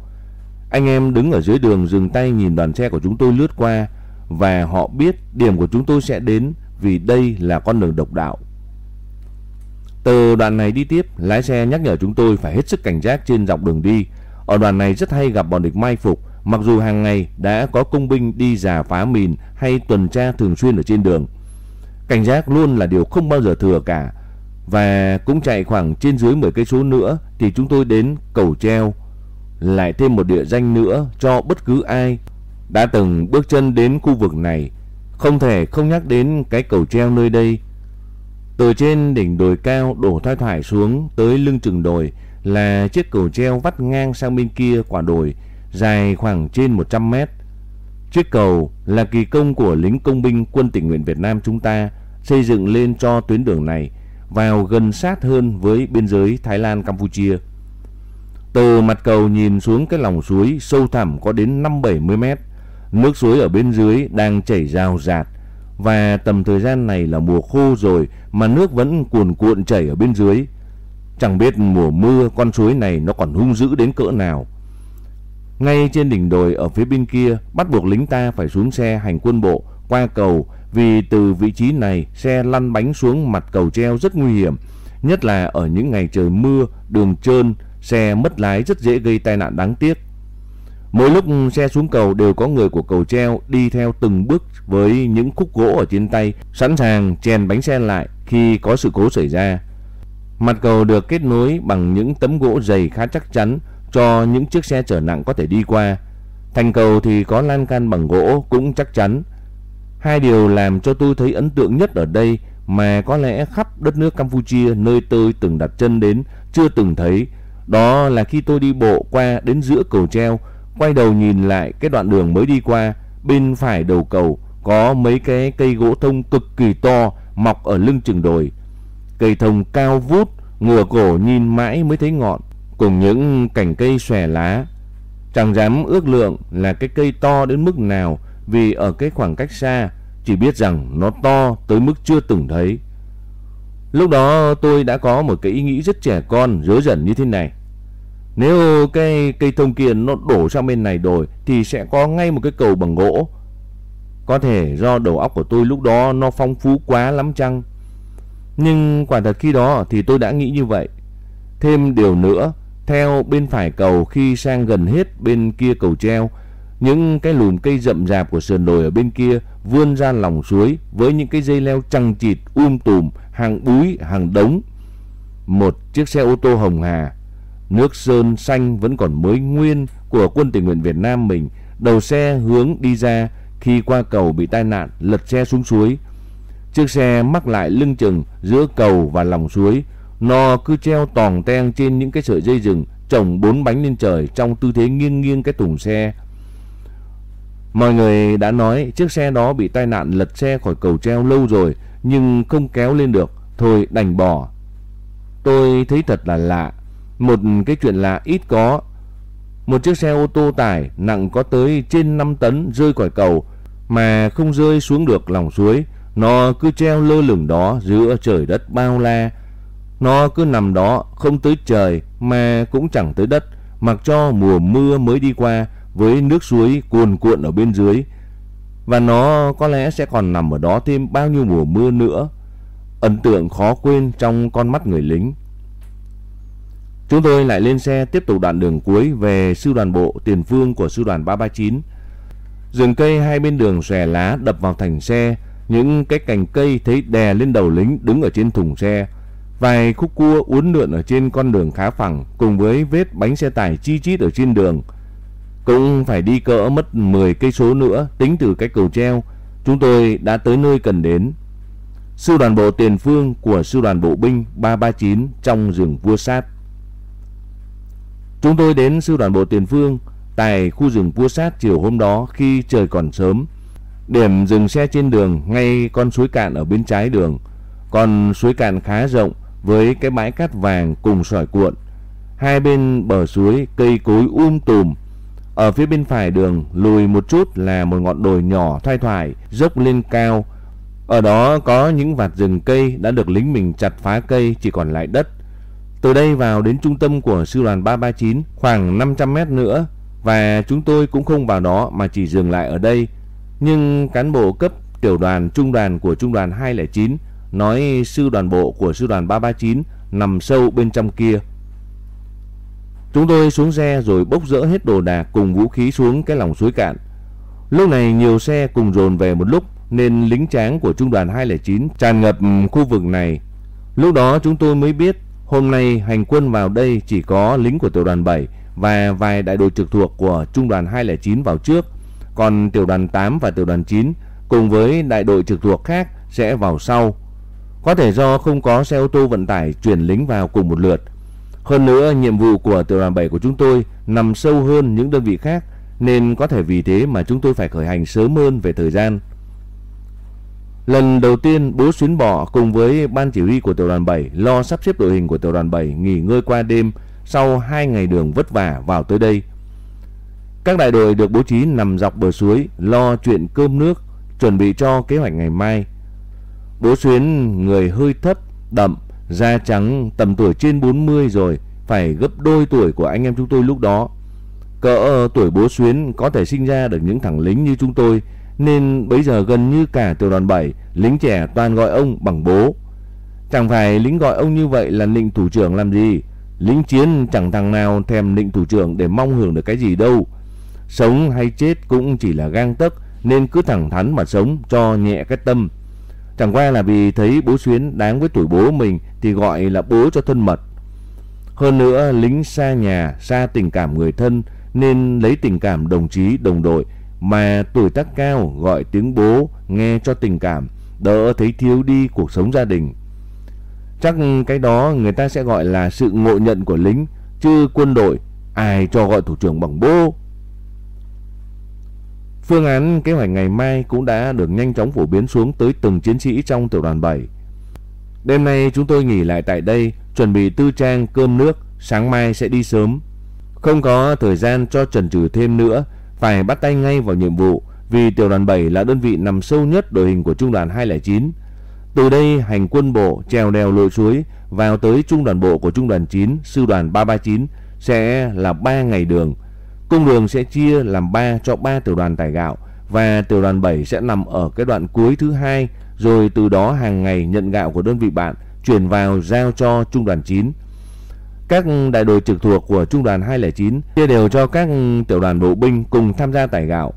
Anh em đứng ở dưới đường dừng tay nhìn đoàn xe của chúng tôi lướt qua và họ biết điểm của chúng tôi sẽ đến vì đây là con đường độc đạo. Từ đoạn này đi tiếp, lái xe nhắc nhở chúng tôi phải hết sức cảnh giác trên dọc đường đi. Ở đoạn này rất hay gặp bọn địch mai phục, mặc dù hàng ngày đã có công binh đi giả phá mìn hay tuần tra thường xuyên ở trên đường. Cảnh giác luôn là điều không bao giờ thừa cả. Và cũng chạy khoảng trên dưới 10 cây số nữa thì chúng tôi đến cầu treo. Lại thêm một địa danh nữa cho bất cứ ai đã từng bước chân đến khu vực này. Không thể không nhắc đến cái cầu treo nơi đây từ trên đỉnh đồi cao đổ thoai thoải xuống tới lưng chừng đồi là chiếc cầu treo vắt ngang sang bên kia quả đồi, dài khoảng trên 100 mét. Chiếc cầu là kỳ công của lính công binh quân tình nguyện Việt Nam chúng ta xây dựng lên cho tuyến đường này vào gần sát hơn với biên giới Thái Lan Campuchia. Từ mặt cầu nhìn xuống cái lòng suối sâu thẳm có đến 5-70 mét. Nước suối ở bên dưới đang chảy rào rạt và tầm thời gian này là mùa khô rồi mà nước vẫn cuồn cuộn chảy ở bên dưới. Chẳng biết mùa mưa con suối này nó còn hung dữ đến cỡ nào. Ngay trên đỉnh đồi ở phía bên kia bắt buộc lính ta phải xuống xe hành quân bộ qua cầu vì từ vị trí này xe lăn bánh xuống mặt cầu treo rất nguy hiểm. Nhất là ở những ngày trời mưa, đường trơn, xe mất lái rất dễ gây tai nạn đáng tiếc. Mỗi lúc xe xuống cầu đều có người của cầu treo đi theo từng bước với những khúc gỗ ở trên tay, sẵn sàng chèn bánh xe lại khi có sự cố xảy ra. Mặt cầu được kết nối bằng những tấm gỗ dày khá chắc chắn cho những chiếc xe chở nặng có thể đi qua. Thành cầu thì có lan can bằng gỗ cũng chắc chắn. Hai điều làm cho tôi thấy ấn tượng nhất ở đây mà có lẽ khắp đất nước Campuchia nơi tôi từng đặt chân đến chưa từng thấy. Đó là khi tôi đi bộ qua đến giữa cầu treo, quay đầu nhìn lại cái đoạn đường mới đi qua, bên phải đầu cầu có mấy cái cây gỗ thông cực kỳ to mọc ở lưng chừng đồi. Cây thông cao vút, ngửa cổ nhìn mãi mới thấy ngọn, cùng những cành cây xòe lá. Chẳng dám ước lượng là cái cây to đến mức nào vì ở cái khoảng cách xa, chỉ biết rằng nó to tới mức chưa từng thấy. Lúc đó tôi đã có một cái ý nghĩ rất trẻ con, dối dẩn như thế này. Nếu cái cây thông kia nó đổ sang bên này rồi thì sẽ có ngay một cái cầu bằng gỗ. Có thể do đầu óc của tôi lúc đó nó phong phú quá lắm chăng? Nhưng quả thật khi đó thì tôi đã nghĩ như vậy. Thêm điều nữa, theo bên phải cầu khi sang gần hết bên kia cầu treo, những cái lùm cây rậm rạp của sườn đồi ở bên kia vươn ra lòng suối với những cái dây leo chằng chịt um tùm, hàng búi, hàng đống. Một chiếc xe ô tô hồng hà, nước sơn xanh vẫn còn mới nguyên của quân tình nguyện Việt Nam mình, đầu xe hướng đi ra khi qua cầu bị tai nạn lật xe xuống suối. Chiếc xe mắc lại lưng chừng giữa cầu và lòng suối, nó cứ treo tòng teng trên những cái sợi dây rừng, trồng bốn bánh lên trời trong tư thế nghiêng nghiêng cái thùng xe. Mọi người đã nói chiếc xe đó bị tai nạn lật xe khỏi cầu treo lâu rồi nhưng không kéo lên được, thôi đành bỏ. Tôi thấy thật là lạ, một cái chuyện lạ ít có. Một chiếc xe ô tô tải nặng có tới trên 5 tấn rơi khỏi cầu mà không rơi xuống được lòng suối, nó cứ treo lơ lửng đó giữa trời đất bao la. Nó cứ nằm đó không tới trời mà cũng chẳng tới đất, mặc cho mùa mưa mới đi qua với nước suối cuồn cuộn ở bên dưới. Và nó có lẽ sẽ còn nằm ở đó thêm bao nhiêu mùa mưa nữa. Ấn tượng khó quên trong con mắt người lính. Chúng tôi lại lên xe tiếp tục đoạn đường cuối về sư đoàn bộ tiền phương của sư đoàn 339. Rừng cây hai bên đường xòe lá đập vào thành xe, những cái cành cây thấy đè lên đầu lính đứng ở trên thùng xe. Vài khúc cua uốn lượn ở trên con đường khá phẳng cùng với vết bánh xe tải chi chít ở trên đường. Cũng phải đi cỡ mất 10 cây số nữa tính từ cái cầu treo. Chúng tôi đã tới nơi cần đến. Sư đoàn bộ tiền phương của sư đoàn bộ binh 339 trong rừng vua sát. Chúng tôi đến sư đoàn bộ tiền phương, tại khu rừng vua sát chiều hôm đó khi trời còn sớm. Điểm dừng xe trên đường ngay con suối cạn ở bên trái đường. Con suối cạn khá rộng với cái bãi cát vàng cùng sỏi cuộn. Hai bên bờ suối cây cối um tùm. Ở phía bên phải đường, lùi một chút là một ngọn đồi nhỏ thoai thoải, dốc lên cao. Ở đó có những vạt rừng cây đã được lính mình chặt phá cây, chỉ còn lại đất. Từ đây vào đến trung tâm của sư đoàn 339 khoảng 500 mét nữa và chúng tôi cũng không vào đó mà chỉ dừng lại ở đây. Nhưng cán bộ cấp tiểu đoàn, trung đoàn của trung đoàn 209 nói sư đoàn bộ của sư đoàn 339 nằm sâu bên trong kia. Chúng tôi xuống xe rồi bốc rỡ hết đồ đạc cùng vũ khí xuống cái lòng suối cạn. Lúc này nhiều xe cùng dồn về một lúc nên lính tráng của trung đoàn 209 tràn ngập khu vực này. Lúc đó chúng tôi mới biết hôm nay hành quân vào đây chỉ có lính của tiểu đoàn 7 và vài đại đội trực thuộc của trung đoàn 209 vào trước, còn tiểu đoàn 8 và tiểu đoàn 9 cùng với đại đội trực thuộc khác sẽ vào sau. Có thể do không có xe ô tô vận tải chuyển lính vào cùng một lượt. Hơn nữa, nhiệm vụ của tiểu đoàn 7 của chúng tôi nằm sâu hơn những đơn vị khác, nên có thể vì thế mà chúng tôi phải khởi hành sớm hơn về thời gian. Lần đầu tiên bố xuyến bỏ cùng với ban chỉ huy của tiểu đoàn 7 lo sắp xếp đội hình của tiểu đoàn 7 nghỉ ngơi qua đêm sau 2 ngày đường vất vả vào tới đây. Các đại đội được bố trí nằm dọc bờ suối lo chuyện cơm nước, chuẩn bị cho kế hoạch ngày mai. Bố Xuyến người hơi thấp, đậm, da trắng tầm tuổi trên 40 rồi, phải gấp đôi tuổi của anh em chúng tôi lúc đó. Cỡ tuổi bố Xuyến có thể sinh ra được những thằng lính như chúng tôi, nên bây giờ gần như cả tiểu đoàn 7, lính trẻ toàn gọi ông bằng bố. Chẳng phải lính gọi ông như vậy là lệnh thủ trưởng làm gì, lính chiến chẳng thằng nào thèm lệnh thủ trưởng để mong hưởng được cái gì đâu. sống hay chết cũng chỉ là gang tấc nên cứ thẳng thắn mà sống cho nhẹ cái tâm. Chẳng qua là vì thấy bố Xuyến đáng với tuổi bố mình thì gọi là bố cho thân mật. Hơn nữa lính xa nhà, xa tình cảm người thân nên lấy tình cảm đồng chí, đồng đội mà tuổi tác cao gọi tiếng bố nghe cho tình cảm, đỡ thấy thiếu đi cuộc sống gia đình. Chắc cái đó người ta sẽ gọi là sự ngộ nhận của lính, chứ quân đội ai cho gọi thủ trưởng bằng bố. Phương án kế hoạch ngày mai cũng đã được nhanh chóng phổ biến xuống tới từng chiến sĩ trong tiểu đoàn 7. Đêm nay chúng tôi nghỉ lại tại đây, chuẩn bị tư trang cơm nước, sáng mai sẽ đi sớm. Không có thời gian cho trần trừ thêm nữa, phải bắt tay ngay vào nhiệm vụ vì tiểu đoàn 7 là đơn vị nằm sâu nhất đội hình của trung đoàn 209. Từ đây hành quân bộ trèo đèo lội suối vào tới trung đoàn bộ của trung đoàn 9, sư đoàn 339 sẽ là 3 ngày đường. Cung đường sẽ chia làm 3 cho 3 tiểu đoàn tải gạo và tiểu đoàn 7 sẽ nằm ở cái đoạn cuối thứ hai rồi từ đó hàng ngày nhận gạo của đơn vị bạn chuyển vào giao cho trung đoàn 9. Các đại đội trực thuộc của trung đoàn 209 chia đều cho các tiểu đoàn bộ binh cùng tham gia tải gạo.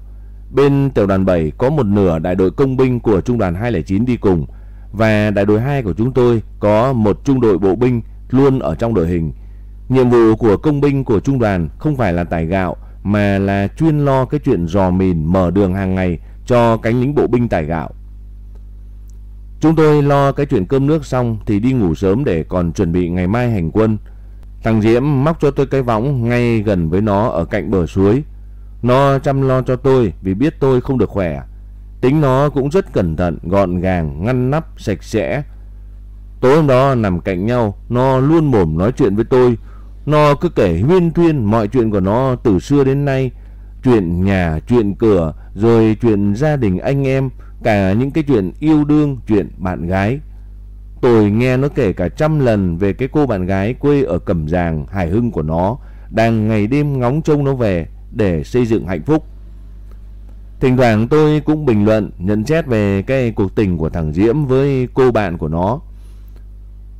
Bên tiểu đoàn 7 có một nửa đại đội công binh của trung đoàn 209 đi cùng và đại đội 2 của chúng tôi có một trung đội bộ binh luôn ở trong đội hình. Nhiệm vụ của công binh của trung đoàn không phải là tải gạo, mà là chuyên lo cái chuyện dò mìn mở đường hàng ngày cho cánh lính bộ binh tải gạo. Chúng tôi lo cái chuyện cơm nước xong thì đi ngủ sớm để còn chuẩn bị ngày mai hành quân. Thằng Diễm móc cho tôi cái võng ngay gần với nó ở cạnh bờ suối. Nó chăm lo cho tôi vì biết tôi không được khỏe. Tính nó cũng rất cẩn thận, gọn gàng, ngăn nắp, sạch sẽ. Tối hôm đó nằm cạnh nhau, nó luôn mồm nói chuyện với tôi. Nó cứ kể huyên thuyên mọi chuyện của nó từ xưa đến nay. Chuyện nhà, chuyện cửa, rồi chuyện gia đình anh em, cả những cái chuyện yêu đương, chuyện bạn gái. Tôi nghe nó kể cả trăm lần về cái cô bạn gái quê ở Cẩm Giàng, Hải Hưng của nó, đang ngày đêm ngóng trông nó về để xây dựng hạnh phúc. Thỉnh thoảng tôi cũng bình luận, nhận xét về cái cuộc tình của thằng Diễm với cô bạn của nó.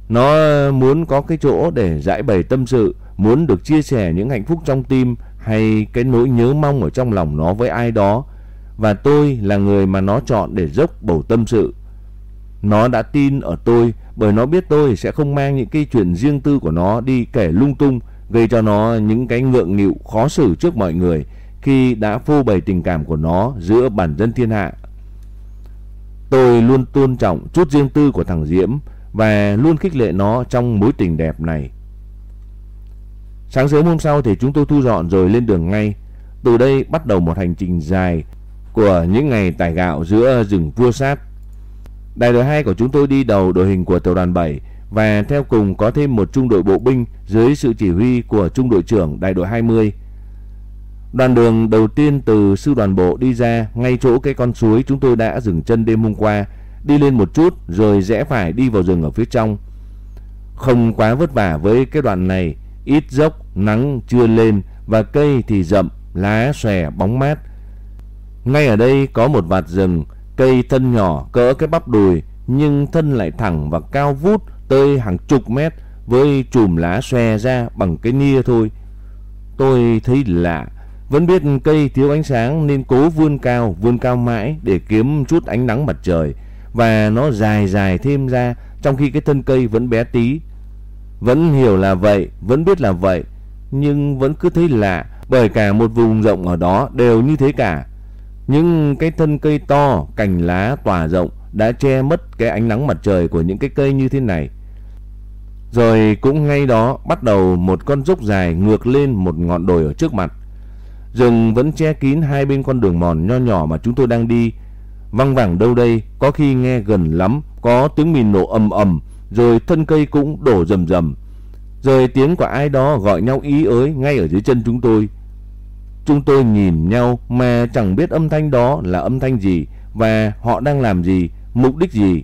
Nó muốn có cái chỗ để giải bày tâm sự, muốn được chia sẻ những hạnh phúc trong tim hay cái nỗi nhớ mong ở trong lòng nó với ai đó. Và tôi là người mà nó chọn để dốc bầu tâm sự. Nó đã tin ở tôi bởi nó biết tôi sẽ không mang những cái chuyện riêng tư của nó đi kể lung tung, gây cho nó những cái ngượng nghịu khó xử trước mọi người khi đã phô bày tình cảm của nó giữa bản dân thiên hạ. Tôi luôn tôn trọng chút riêng tư của thằng Diễm và luôn khích lệ nó trong mối tình đẹp này. Sáng sớm hôm sau thì chúng tôi thu dọn rồi lên đường ngay. Từ đây bắt đầu một hành trình dài của những ngày tải gạo giữa rừng vua sát. Đại đội 2 của chúng tôi đi đầu đội hình của tiểu đoàn 7 và theo cùng có thêm một trung đội bộ binh dưới sự chỉ huy của trung đội trưởng đại đội 20. Đoàn đường đầu tiên từ sư đoàn bộ đi ra ngay chỗ cái con suối chúng tôi đã dừng chân đêm hôm qua, đi lên một chút rồi rẽ phải đi vào rừng ở phía trong. Không quá vất vả với cái đoạn này, ít dốc, nắng chưa lên và cây thì rậm, lá xòe bóng mát. Ngay ở đây có một vạt rừng, cây thân nhỏ cỡ cái bắp đùi nhưng thân lại thẳng và cao vút tới hàng chục mét với chùm lá xòe ra bằng cái nia thôi. Tôi thấy lạ, vẫn biết cây thiếu ánh sáng nên cố vươn cao, vươn cao mãi để kiếm chút ánh nắng mặt trời và nó dài dài thêm ra trong khi cái thân cây vẫn bé tí. Vẫn hiểu là vậy, vẫn biết là vậy, nhưng vẫn cứ thấy lạ bởi cả một vùng rộng ở đó đều như thế cả. Những cái thân cây to, cành lá tỏa rộng đã che mất cái ánh nắng mặt trời của những cái cây như thế này. Rồi cũng ngay đó bắt đầu một con dốc dài ngược lên một ngọn đồi ở trước mặt. Rừng vẫn che kín hai bên con đường mòn nho nhỏ mà chúng tôi đang đi. Văng vẳng đâu đây, có khi nghe gần lắm, có tiếng mìn nổ ầm ầm, rồi thân cây cũng đổ rầm rầm. Rồi tiếng của ai đó gọi nhau ý ới ngay ở dưới chân chúng tôi. Chúng tôi nhìn nhau mà chẳng biết âm thanh đó là âm thanh gì và họ đang làm gì, mục đích gì.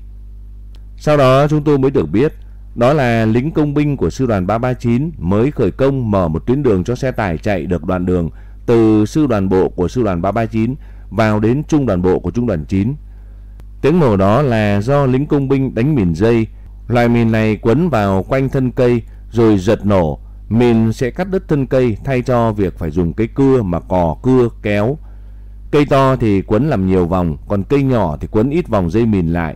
Sau đó chúng tôi mới được biết đó là lính công binh của sư đoàn 339 mới khởi công mở một tuyến đường cho xe tải chạy được đoạn đường từ sư đoàn bộ của sư đoàn 339 vào đến trung đoàn bộ của trung đoàn 9. Tiếng nổ đó là do lính công binh đánh mìn dây. Loại mìn này quấn vào quanh thân cây rồi giật nổ mình sẽ cắt đứt thân cây thay cho việc phải dùng cái cưa mà cò cưa kéo. Cây to thì quấn làm nhiều vòng, còn cây nhỏ thì quấn ít vòng dây mìn lại.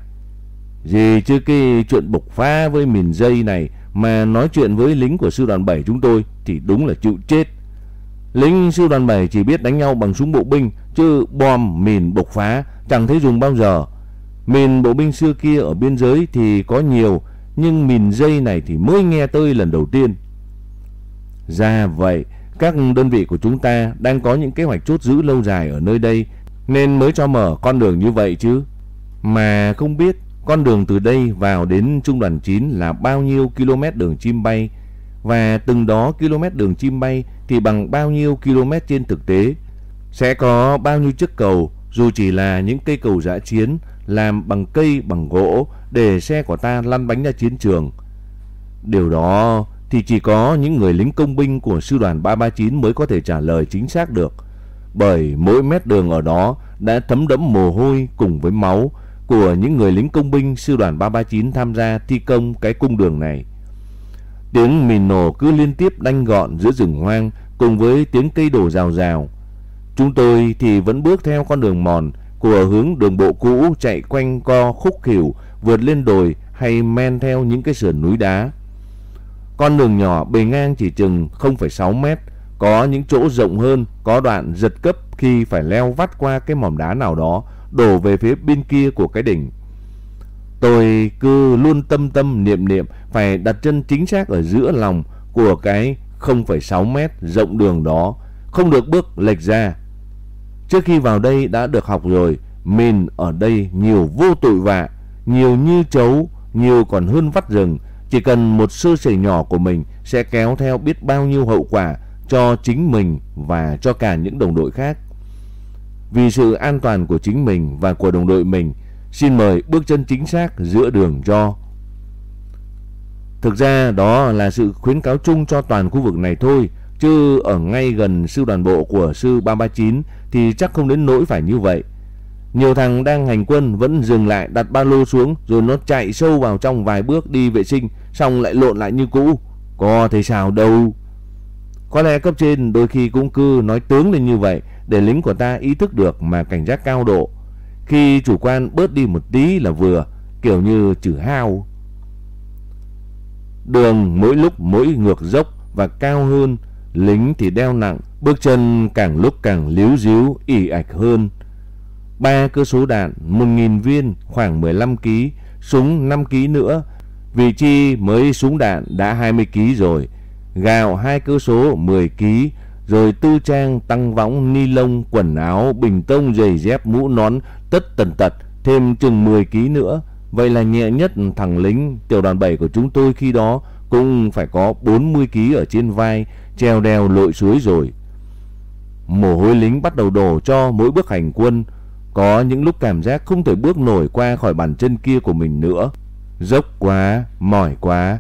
Gì chứ cái chuyện bục phá với mìn dây này mà nói chuyện với lính của sư đoàn 7 chúng tôi thì đúng là chịu chết. Lính sư đoàn 7 chỉ biết đánh nhau bằng súng bộ binh chứ bom, mìn, bộc phá chẳng thấy dùng bao giờ. Mìn bộ binh xưa kia ở biên giới thì có nhiều nhưng mìn dây này thì mới nghe tôi lần đầu tiên. Ra vậy, các đơn vị của chúng ta đang có những kế hoạch chốt giữ lâu dài ở nơi đây nên mới cho mở con đường như vậy chứ. Mà không biết con đường từ đây vào đến trung đoàn 9 là bao nhiêu km đường chim bay và từng đó km đường chim bay thì bằng bao nhiêu km trên thực tế. Sẽ có bao nhiêu chiếc cầu dù chỉ là những cây cầu dã chiến làm bằng cây bằng gỗ để xe của ta lăn bánh ra chiến trường. Điều đó thì chỉ có những người lính công binh của sư đoàn 339 mới có thể trả lời chính xác được. Bởi mỗi mét đường ở đó đã thấm đẫm mồ hôi cùng với máu của những người lính công binh sư đoàn 339 tham gia thi công cái cung đường này. Tiếng mìn nổ cứ liên tiếp đanh gọn giữa rừng hoang cùng với tiếng cây đổ rào rào. Chúng tôi thì vẫn bước theo con đường mòn của hướng đường bộ cũ chạy quanh co khúc khỉu, vượt lên đồi hay men theo những cái sườn núi đá. Con đường nhỏ bề ngang chỉ chừng 0,6 mét, có những chỗ rộng hơn, có đoạn giật cấp khi phải leo vắt qua cái mỏm đá nào đó, đổ về phía bên kia của cái đỉnh. Tôi cứ luôn tâm tâm niệm niệm phải đặt chân chính xác ở giữa lòng của cái 0,6 mét rộng đường đó, không được bước lệch ra. Trước khi vào đây đã được học rồi, mình ở đây nhiều vô tội vạ, nhiều như chấu, nhiều còn hơn vắt rừng, chỉ cần một sơ sẩy nhỏ của mình sẽ kéo theo biết bao nhiêu hậu quả cho chính mình và cho cả những đồng đội khác. Vì sự an toàn của chính mình và của đồng đội mình, xin mời bước chân chính xác giữa đường cho. Thực ra đó là sự khuyến cáo chung cho toàn khu vực này thôi, chứ ở ngay gần sư đoàn bộ của sư 339 thì chắc không đến nỗi phải như vậy. Nhiều thằng đang hành quân vẫn dừng lại đặt ba lô xuống rồi nó chạy sâu vào trong vài bước đi vệ sinh xong lại lộn lại như cũ. Có thể sao đâu. Có lẽ cấp trên đôi khi cũng cứ nói tướng lên như vậy để lính của ta ý thức được mà cảnh giác cao độ. Khi chủ quan bớt đi một tí là vừa, kiểu như trừ hao. Đường mỗi lúc mỗi ngược dốc và cao hơn, lính thì đeo nặng, bước chân càng lúc càng líu díu, ỉ ạch hơn. 3 cơ số đạn 1.000 viên khoảng 15 kg, súng 5 kg nữa. Vị chi mới súng đạn đã 20 kg rồi. Gạo hai cơ số 10 kg, rồi tư trang, tăng võng, ni lông, quần áo, bình tông, giày dép, mũ nón, tất tần tật, thêm chừng 10 kg nữa. Vậy là nhẹ nhất thằng lính tiểu đoàn 7 của chúng tôi khi đó cũng phải có 40 kg ở trên vai, treo đeo lội suối rồi. Mồ hôi lính bắt đầu đổ cho mỗi bước hành quân, có những lúc cảm giác không thể bước nổi qua khỏi bàn chân kia của mình nữa. Dốc quá, mỏi quá.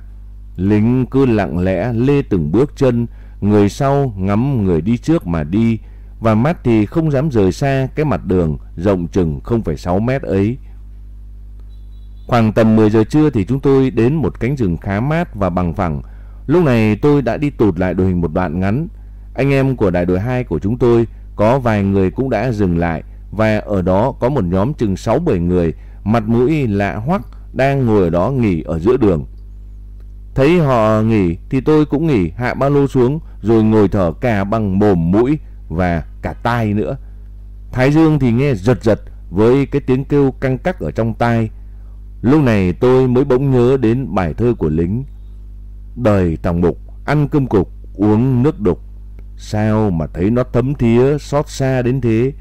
Lính cứ lặng lẽ lê từng bước chân, người sau ngắm người đi trước mà đi, và mắt thì không dám rời xa cái mặt đường rộng chừng 0,6 mét ấy. Khoảng tầm 10 giờ trưa thì chúng tôi đến một cánh rừng khá mát và bằng phẳng. Lúc này tôi đã đi tụt lại đội hình một đoạn ngắn. Anh em của đại đội 2 của chúng tôi có vài người cũng đã dừng lại và ở đó có một nhóm chừng 6-7 người, mặt mũi lạ hoắc đang ngồi ở đó nghỉ ở giữa đường. Thấy họ nghỉ thì tôi cũng nghỉ hạ ba lô xuống rồi ngồi thở cả bằng mồm mũi và cả tai nữa. Thái Dương thì nghe giật giật với cái tiếng kêu căng cắc ở trong tai. Lúc này tôi mới bỗng nhớ đến bài thơ của lính. Đời tòng mục, ăn cơm cục, uống nước đục. Sao mà thấy nó thấm thía, xót xa đến thế?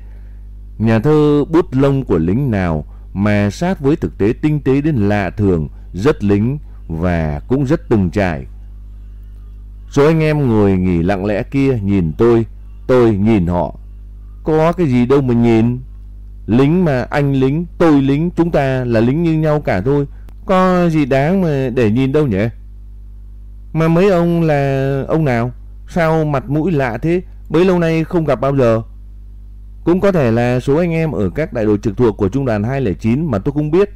Nhà thơ bút lông của lính nào mà sát với thực tế tinh tế đến lạ thường, rất lính và cũng rất từng trải. Số anh em ngồi nghỉ lặng lẽ kia nhìn tôi, tôi nhìn họ. Có cái gì đâu mà nhìn. Lính mà anh lính, tôi lính, chúng ta là lính như nhau cả thôi. Có gì đáng mà để nhìn đâu nhỉ? Mà mấy ông là ông nào? Sao mặt mũi lạ thế? Bấy lâu nay không gặp bao giờ. Cũng có thể là số anh em ở các đại đội trực thuộc của trung đoàn 209 mà tôi không biết.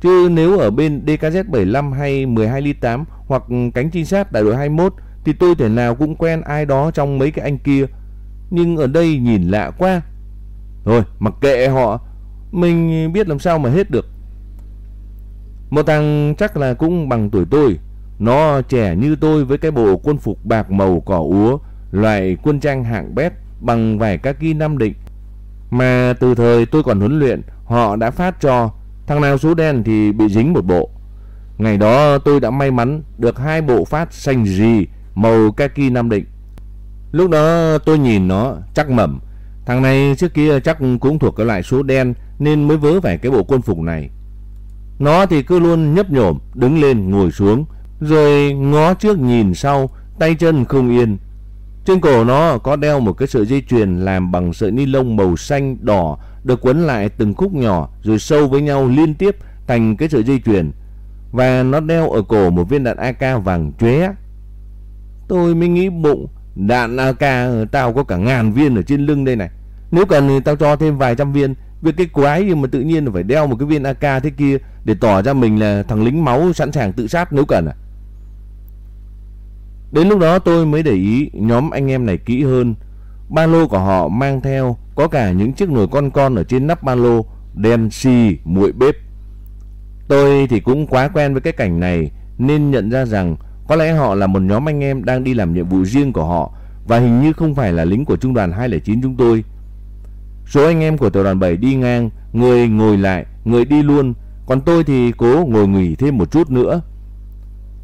Chứ nếu ở bên DKZ 75 hay 12 ly 8 hoặc cánh trinh sát đại đội 21 thì tôi thể nào cũng quen ai đó trong mấy cái anh kia. Nhưng ở đây nhìn lạ quá. Thôi, mặc kệ họ, mình biết làm sao mà hết được. Một thằng chắc là cũng bằng tuổi tôi, nó trẻ như tôi với cái bộ quân phục bạc màu cỏ úa, loại quân trang hạng bét bằng vải kaki Nam Định. Mà từ thời tôi còn huấn luyện, họ đã phát cho, thằng nào số đen thì bị dính một bộ. Ngày đó tôi đã may mắn được hai bộ phát xanh rì màu kaki Nam Định. Lúc đó tôi nhìn nó chắc mẩm, thằng này trước kia chắc cũng thuộc cái loại số đen nên mới vớ phải cái bộ quân phục này. Nó thì cứ luôn nhấp nhổm, đứng lên ngồi xuống, rồi ngó trước nhìn sau, tay chân không yên. Trên cổ nó có đeo một cái sợi dây chuyền làm bằng sợi ni lông màu xanh đỏ được quấn lại từng khúc nhỏ rồi sâu với nhau liên tiếp thành cái sợi dây chuyền. Và nó đeo ở cổ một viên đạn AK vàng chóe. Tôi mới nghĩ bụng, đạn AK tao có cả ngàn viên ở trên lưng đây này. Nếu cần thì tao cho thêm vài trăm viên. Việc cái quái gì mà tự nhiên phải đeo một cái viên AK thế kia để tỏ ra mình là thằng lính máu sẵn sàng tự sát nếu cần à. Đến lúc đó tôi mới để ý nhóm anh em này kỹ hơn. Ba lô của họ mang theo có cả những chiếc nồi con con ở trên nắp ba lô, đen xì, muội bếp. Tôi thì cũng quá quen với cái cảnh này nên nhận ra rằng có lẽ họ là một nhóm anh em đang đi làm nhiệm vụ riêng của họ và hình như không phải là lính của trung đoàn 209 chúng tôi. Số anh em của tiểu đoàn 7 đi ngang, người ngồi lại, người đi luôn, còn tôi thì cố ngồi nghỉ thêm một chút nữa.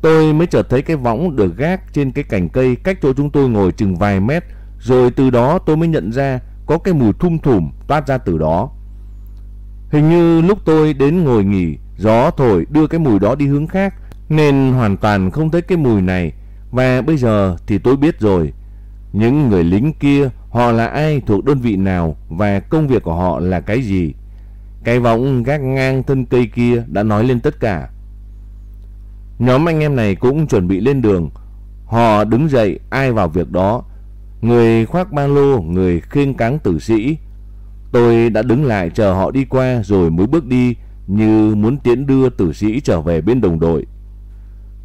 Tôi mới chợt thấy cái võng được gác trên cái cành cây cách chỗ chúng tôi ngồi chừng vài mét, rồi từ đó tôi mới nhận ra có cái mùi thum thủm toát ra từ đó. Hình như lúc tôi đến ngồi nghỉ, gió thổi đưa cái mùi đó đi hướng khác, nên hoàn toàn không thấy cái mùi này. Và bây giờ thì tôi biết rồi, những người lính kia họ là ai thuộc đơn vị nào và công việc của họ là cái gì. Cái võng gác ngang thân cây kia đã nói lên tất cả. Nhóm anh em này cũng chuẩn bị lên đường. Họ đứng dậy ai vào việc đó. Người khoác ba lô, người khiêng cáng tử sĩ. Tôi đã đứng lại chờ họ đi qua rồi mới bước đi như muốn tiễn đưa tử sĩ trở về bên đồng đội.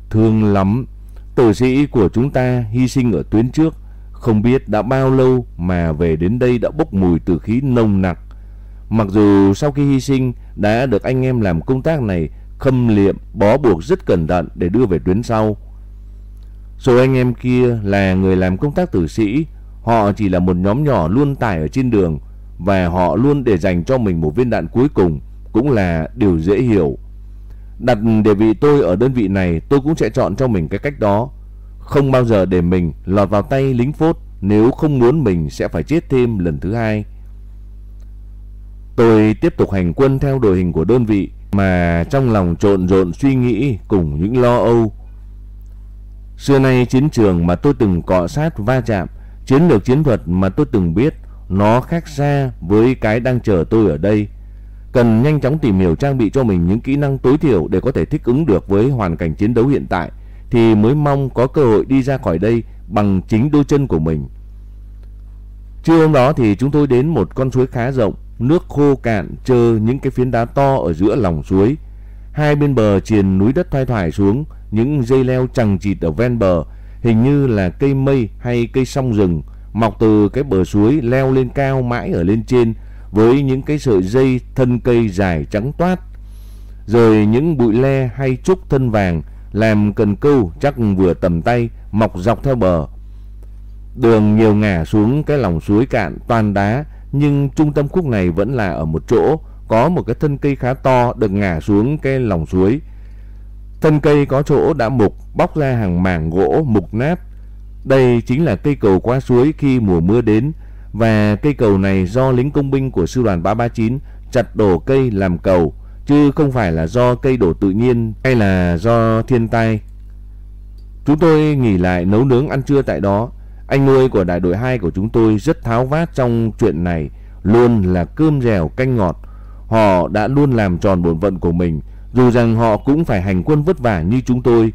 Thương lắm, tử sĩ của chúng ta hy sinh ở tuyến trước. Không biết đã bao lâu mà về đến đây đã bốc mùi tử khí nồng nặc. Mặc dù sau khi hy sinh đã được anh em làm công tác này khâm liệm, bó buộc rất cẩn thận để đưa về tuyến sau. Số anh em kia là người làm công tác tử sĩ, họ chỉ là một nhóm nhỏ luôn tải ở trên đường và họ luôn để dành cho mình một viên đạn cuối cùng, cũng là điều dễ hiểu. Đặt địa vị tôi ở đơn vị này, tôi cũng sẽ chọn cho mình cái cách đó. Không bao giờ để mình lọt vào tay lính phốt nếu không muốn mình sẽ phải chết thêm lần thứ hai. Tôi tiếp tục hành quân theo đội hình của đơn vị mà trong lòng trộn rộn suy nghĩ cùng những lo âu. Xưa nay chiến trường mà tôi từng cọ sát va chạm, chiến lược chiến thuật mà tôi từng biết, nó khác xa với cái đang chờ tôi ở đây. Cần nhanh chóng tìm hiểu trang bị cho mình những kỹ năng tối thiểu để có thể thích ứng được với hoàn cảnh chiến đấu hiện tại, thì mới mong có cơ hội đi ra khỏi đây bằng chính đôi chân của mình. Trưa hôm đó thì chúng tôi đến một con suối khá rộng, nước khô cạn trơ những cái phiến đá to ở giữa lòng suối. Hai bên bờ triền núi đất thoai thoải xuống, những dây leo chằng chịt ở ven bờ, hình như là cây mây hay cây song rừng, mọc từ cái bờ suối leo lên cao mãi ở lên trên với những cái sợi dây thân cây dài trắng toát. Rồi những bụi le hay trúc thân vàng làm cần câu chắc vừa tầm tay mọc dọc theo bờ. Đường nhiều ngả xuống cái lòng suối cạn toàn đá nhưng trung tâm khúc này vẫn là ở một chỗ có một cái thân cây khá to được ngả xuống cái lòng suối. Thân cây có chỗ đã mục, bóc ra hàng mảng gỗ mục nát. Đây chính là cây cầu qua suối khi mùa mưa đến và cây cầu này do lính công binh của sư đoàn 339 chặt đổ cây làm cầu chứ không phải là do cây đổ tự nhiên hay là do thiên tai. Chúng tôi nghỉ lại nấu nướng ăn trưa tại đó anh nuôi của đại đội 2 của chúng tôi rất tháo vát trong chuyện này, luôn là cơm dẻo canh ngọt. Họ đã luôn làm tròn bổn phận của mình, dù rằng họ cũng phải hành quân vất vả như chúng tôi.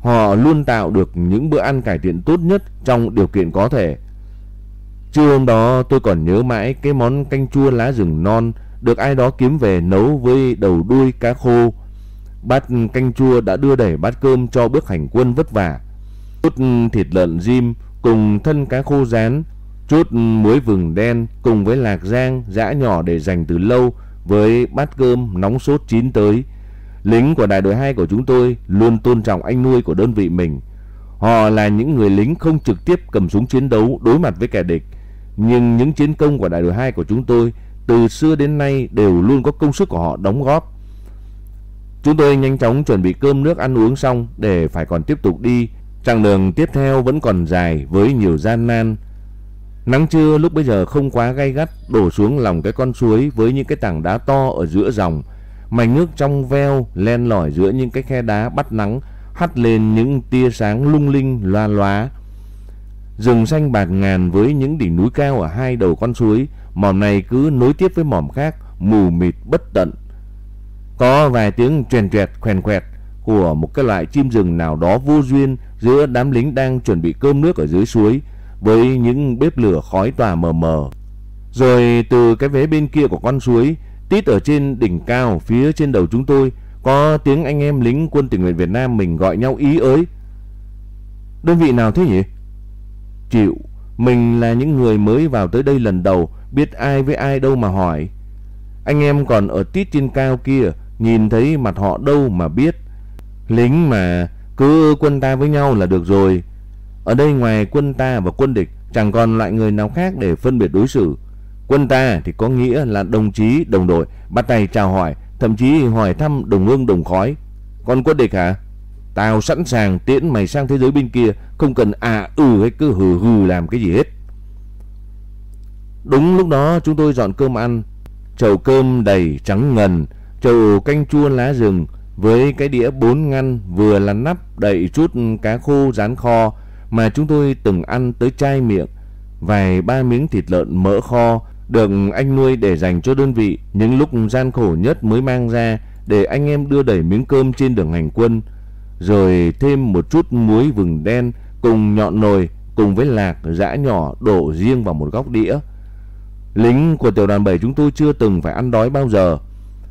Họ luôn tạo được những bữa ăn cải thiện tốt nhất trong điều kiện có thể. Trưa hôm đó tôi còn nhớ mãi cái món canh chua lá rừng non được ai đó kiếm về nấu với đầu đuôi cá khô. Bát canh chua đã đưa đẩy bát cơm cho bước hành quân vất vả. chút thịt lợn rim cùng thân cá khô rán, chút muối vừng đen cùng với lạc rang giã nhỏ để dành từ lâu với bát cơm nóng sốt chín tới. Lính của đại đội 2 của chúng tôi luôn tôn trọng anh nuôi của đơn vị mình. Họ là những người lính không trực tiếp cầm súng chiến đấu đối mặt với kẻ địch, nhưng những chiến công của đại đội 2 của chúng tôi từ xưa đến nay đều luôn có công sức của họ đóng góp. Chúng tôi nhanh chóng chuẩn bị cơm nước ăn uống xong để phải còn tiếp tục đi. Chặng đường tiếp theo vẫn còn dài với nhiều gian nan. Nắng trưa lúc bây giờ không quá gay gắt đổ xuống lòng cái con suối với những cái tảng đá to ở giữa dòng. Mảnh nước trong veo len lỏi giữa những cái khe đá bắt nắng hắt lên những tia sáng lung linh loa loá. Rừng xanh bạt ngàn với những đỉnh núi cao ở hai đầu con suối, mỏm này cứ nối tiếp với mỏm khác, mù mịt bất tận. Có vài tiếng truyền trẹt khoèn quẹt của một cái loại chim rừng nào đó vô duyên giữa đám lính đang chuẩn bị cơm nước ở dưới suối với những bếp lửa khói tỏa mờ mờ. Rồi từ cái vế bên kia của con suối, tít ở trên đỉnh cao phía trên đầu chúng tôi có tiếng anh em lính quân tình nguyện Việt Nam mình gọi nhau ý ới. Đơn vị nào thế nhỉ? Chịu, mình là những người mới vào tới đây lần đầu, biết ai với ai đâu mà hỏi. Anh em còn ở tít trên cao kia, nhìn thấy mặt họ đâu mà biết. Lính mà, cứ quân ta với nhau là được rồi. Ở đây ngoài quân ta và quân địch, chẳng còn loại người nào khác để phân biệt đối xử. Quân ta thì có nghĩa là đồng chí, đồng đội, bắt tay chào hỏi, thậm chí hỏi thăm đồng hương đồng khói. Còn quân địch hả? Tao sẵn sàng tiễn mày sang thế giới bên kia, không cần à ừ hay cứ hừ hừ làm cái gì hết. Đúng lúc đó chúng tôi dọn cơm ăn, chậu cơm đầy trắng ngần, chậu canh chua lá rừng với cái đĩa bốn ngăn vừa là nắp đầy chút cá khô rán kho mà chúng tôi từng ăn tới chai miệng, vài ba miếng thịt lợn mỡ kho được anh nuôi để dành cho đơn vị những lúc gian khổ nhất mới mang ra để anh em đưa đẩy miếng cơm trên đường hành quân, rồi thêm một chút muối vừng đen cùng nhọn nồi cùng với lạc giã nhỏ đổ riêng vào một góc đĩa. Lính của tiểu đoàn 7 chúng tôi chưa từng phải ăn đói bao giờ.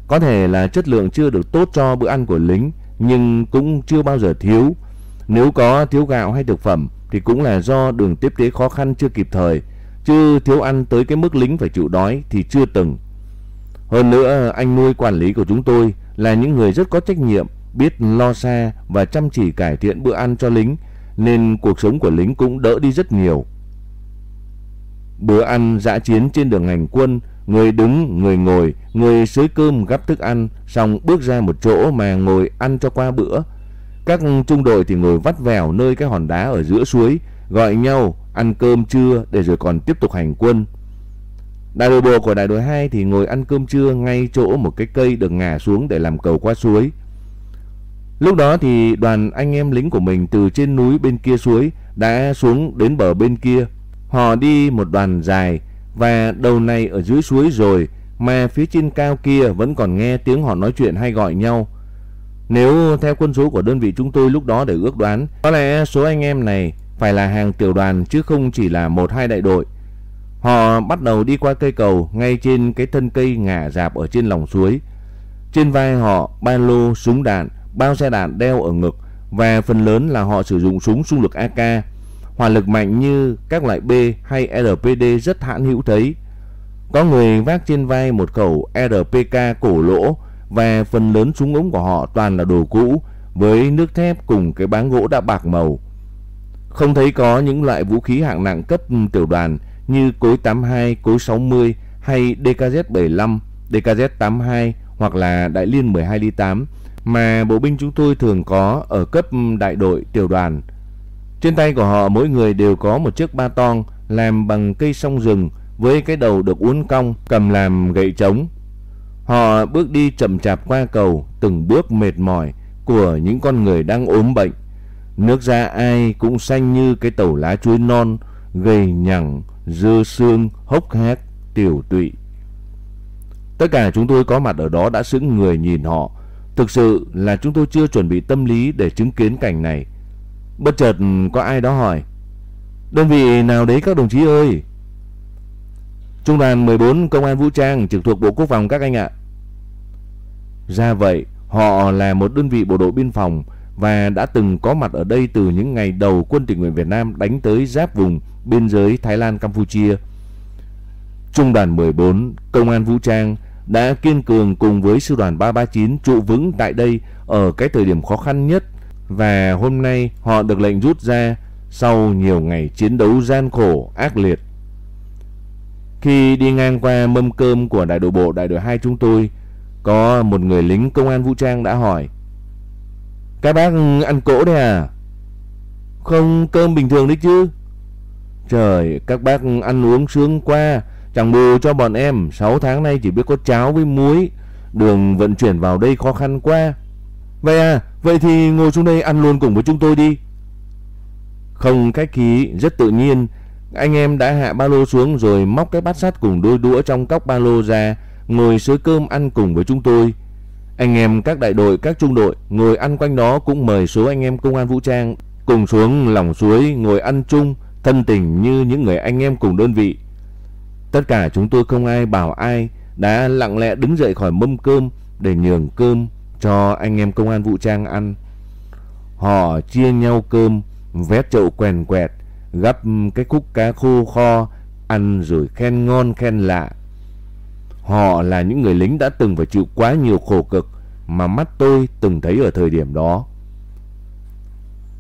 Có thể là chất lượng chưa được tốt cho bữa ăn của lính, nhưng cũng chưa bao giờ thiếu. Nếu có thiếu gạo hay thực phẩm thì cũng là do đường tiếp tế khó khăn chưa kịp thời, chứ thiếu ăn tới cái mức lính phải chịu đói thì chưa từng. Hơn nữa, anh nuôi quản lý của chúng tôi là những người rất có trách nhiệm, biết lo xa và chăm chỉ cải thiện bữa ăn cho lính, nên cuộc sống của lính cũng đỡ đi rất nhiều. Bữa ăn dã chiến trên đường hành quân, người đứng, người ngồi, người xới cơm gắp thức ăn, xong bước ra một chỗ mà ngồi ăn cho qua bữa. Các trung đội thì ngồi vắt vẻo nơi cái hòn đá ở giữa suối, gọi nhau ăn cơm trưa để rồi còn tiếp tục hành quân. Đại đội bộ của đại đội 2 thì ngồi ăn cơm trưa ngay chỗ một cái cây được ngả xuống để làm cầu qua suối. Lúc đó thì đoàn anh em lính của mình từ trên núi bên kia suối đã xuống đến bờ bên kia. Họ đi một đoàn dài và đầu này ở dưới suối rồi mà phía trên cao kia vẫn còn nghe tiếng họ nói chuyện hay gọi nhau. Nếu theo quân số của đơn vị chúng tôi lúc đó để ước đoán, có lẽ số anh em này phải là hàng tiểu đoàn chứ không chỉ là một hai đại đội. Họ bắt đầu đi qua cây cầu ngay trên cái thân cây ngả dạp ở trên lòng suối. Trên vai họ ba lô, súng đạn, bao xe đạn đeo ở ngực và phần lớn là họ sử dụng súng xung lực AK. Hỏa lực mạnh như các loại B hay RPD rất hãn hữu thấy. Có người vác trên vai một khẩu RPK cổ lỗ và phần lớn súng ống của họ toàn là đồ cũ với nước thép cùng cái báng gỗ đã bạc màu. Không thấy có những loại vũ khí hạng nặng cấp tiểu đoàn như cối 82, cối 60 hay DKZ-75, DKZ-82 hoặc là đại liên 12 ly 8 mà bộ binh chúng tôi thường có ở cấp đại đội tiểu đoàn. Trên tay của họ mỗi người đều có một chiếc ba tong làm bằng cây song rừng với cái đầu được uốn cong cầm làm gậy trống. Họ bước đi chậm chạp qua cầu từng bước mệt mỏi của những con người đang ốm bệnh. Nước da ai cũng xanh như cái tàu lá chuối non, gầy nhẳng, dơ xương, hốc hác, tiểu tụy. Tất cả chúng tôi có mặt ở đó đã sững người nhìn họ. Thực sự là chúng tôi chưa chuẩn bị tâm lý để chứng kiến cảnh này. Bất chợt có ai đó hỏi. Đơn vị nào đấy các đồng chí ơi? Trung đoàn 14 Công an Vũ trang trực thuộc Bộ Quốc phòng các anh ạ. Ra vậy, họ là một đơn vị bộ đội biên phòng và đã từng có mặt ở đây từ những ngày đầu quân tình nguyện Việt Nam đánh tới giáp vùng biên giới Thái Lan Campuchia. Trung đoàn 14 Công an vũ trang đã kiên cường cùng với sư đoàn 339 trụ vững tại đây ở cái thời điểm khó khăn nhất và hôm nay họ được lệnh rút ra sau nhiều ngày chiến đấu gian khổ ác liệt. Khi đi ngang qua mâm cơm của đại đội bộ đại đội 2 chúng tôi, có một người lính công an vũ trang đã hỏi Các bác ăn cỗ đây à? Không cơm bình thường đấy chứ Trời, các bác ăn uống sướng quá Chẳng bù cho bọn em 6 tháng nay chỉ biết có cháo với muối Đường vận chuyển vào đây khó khăn quá Vậy à, vậy thì ngồi xuống đây ăn luôn cùng với chúng tôi đi. Không khách khí, rất tự nhiên Anh em đã hạ ba lô xuống rồi móc cái bát sắt cùng đôi đũa trong cốc ba lô ra Ngồi xới cơm ăn cùng với chúng tôi. Anh em các đại đội, các trung đội ngồi ăn quanh đó cũng mời số anh em công an vũ trang cùng xuống lòng suối ngồi ăn chung thân tình như những người anh em cùng đơn vị. Tất cả chúng tôi không ai bảo ai đã lặng lẽ đứng dậy khỏi mâm cơm để nhường cơm cho anh em công an vũ trang ăn. Họ chia nhau cơm, vét chậu quèn quẹt, gắp cái khúc cá khô kho, ăn rồi khen ngon khen lạ. Họ là những người lính đã từng phải chịu quá nhiều khổ cực mà mắt tôi từng thấy ở thời điểm đó.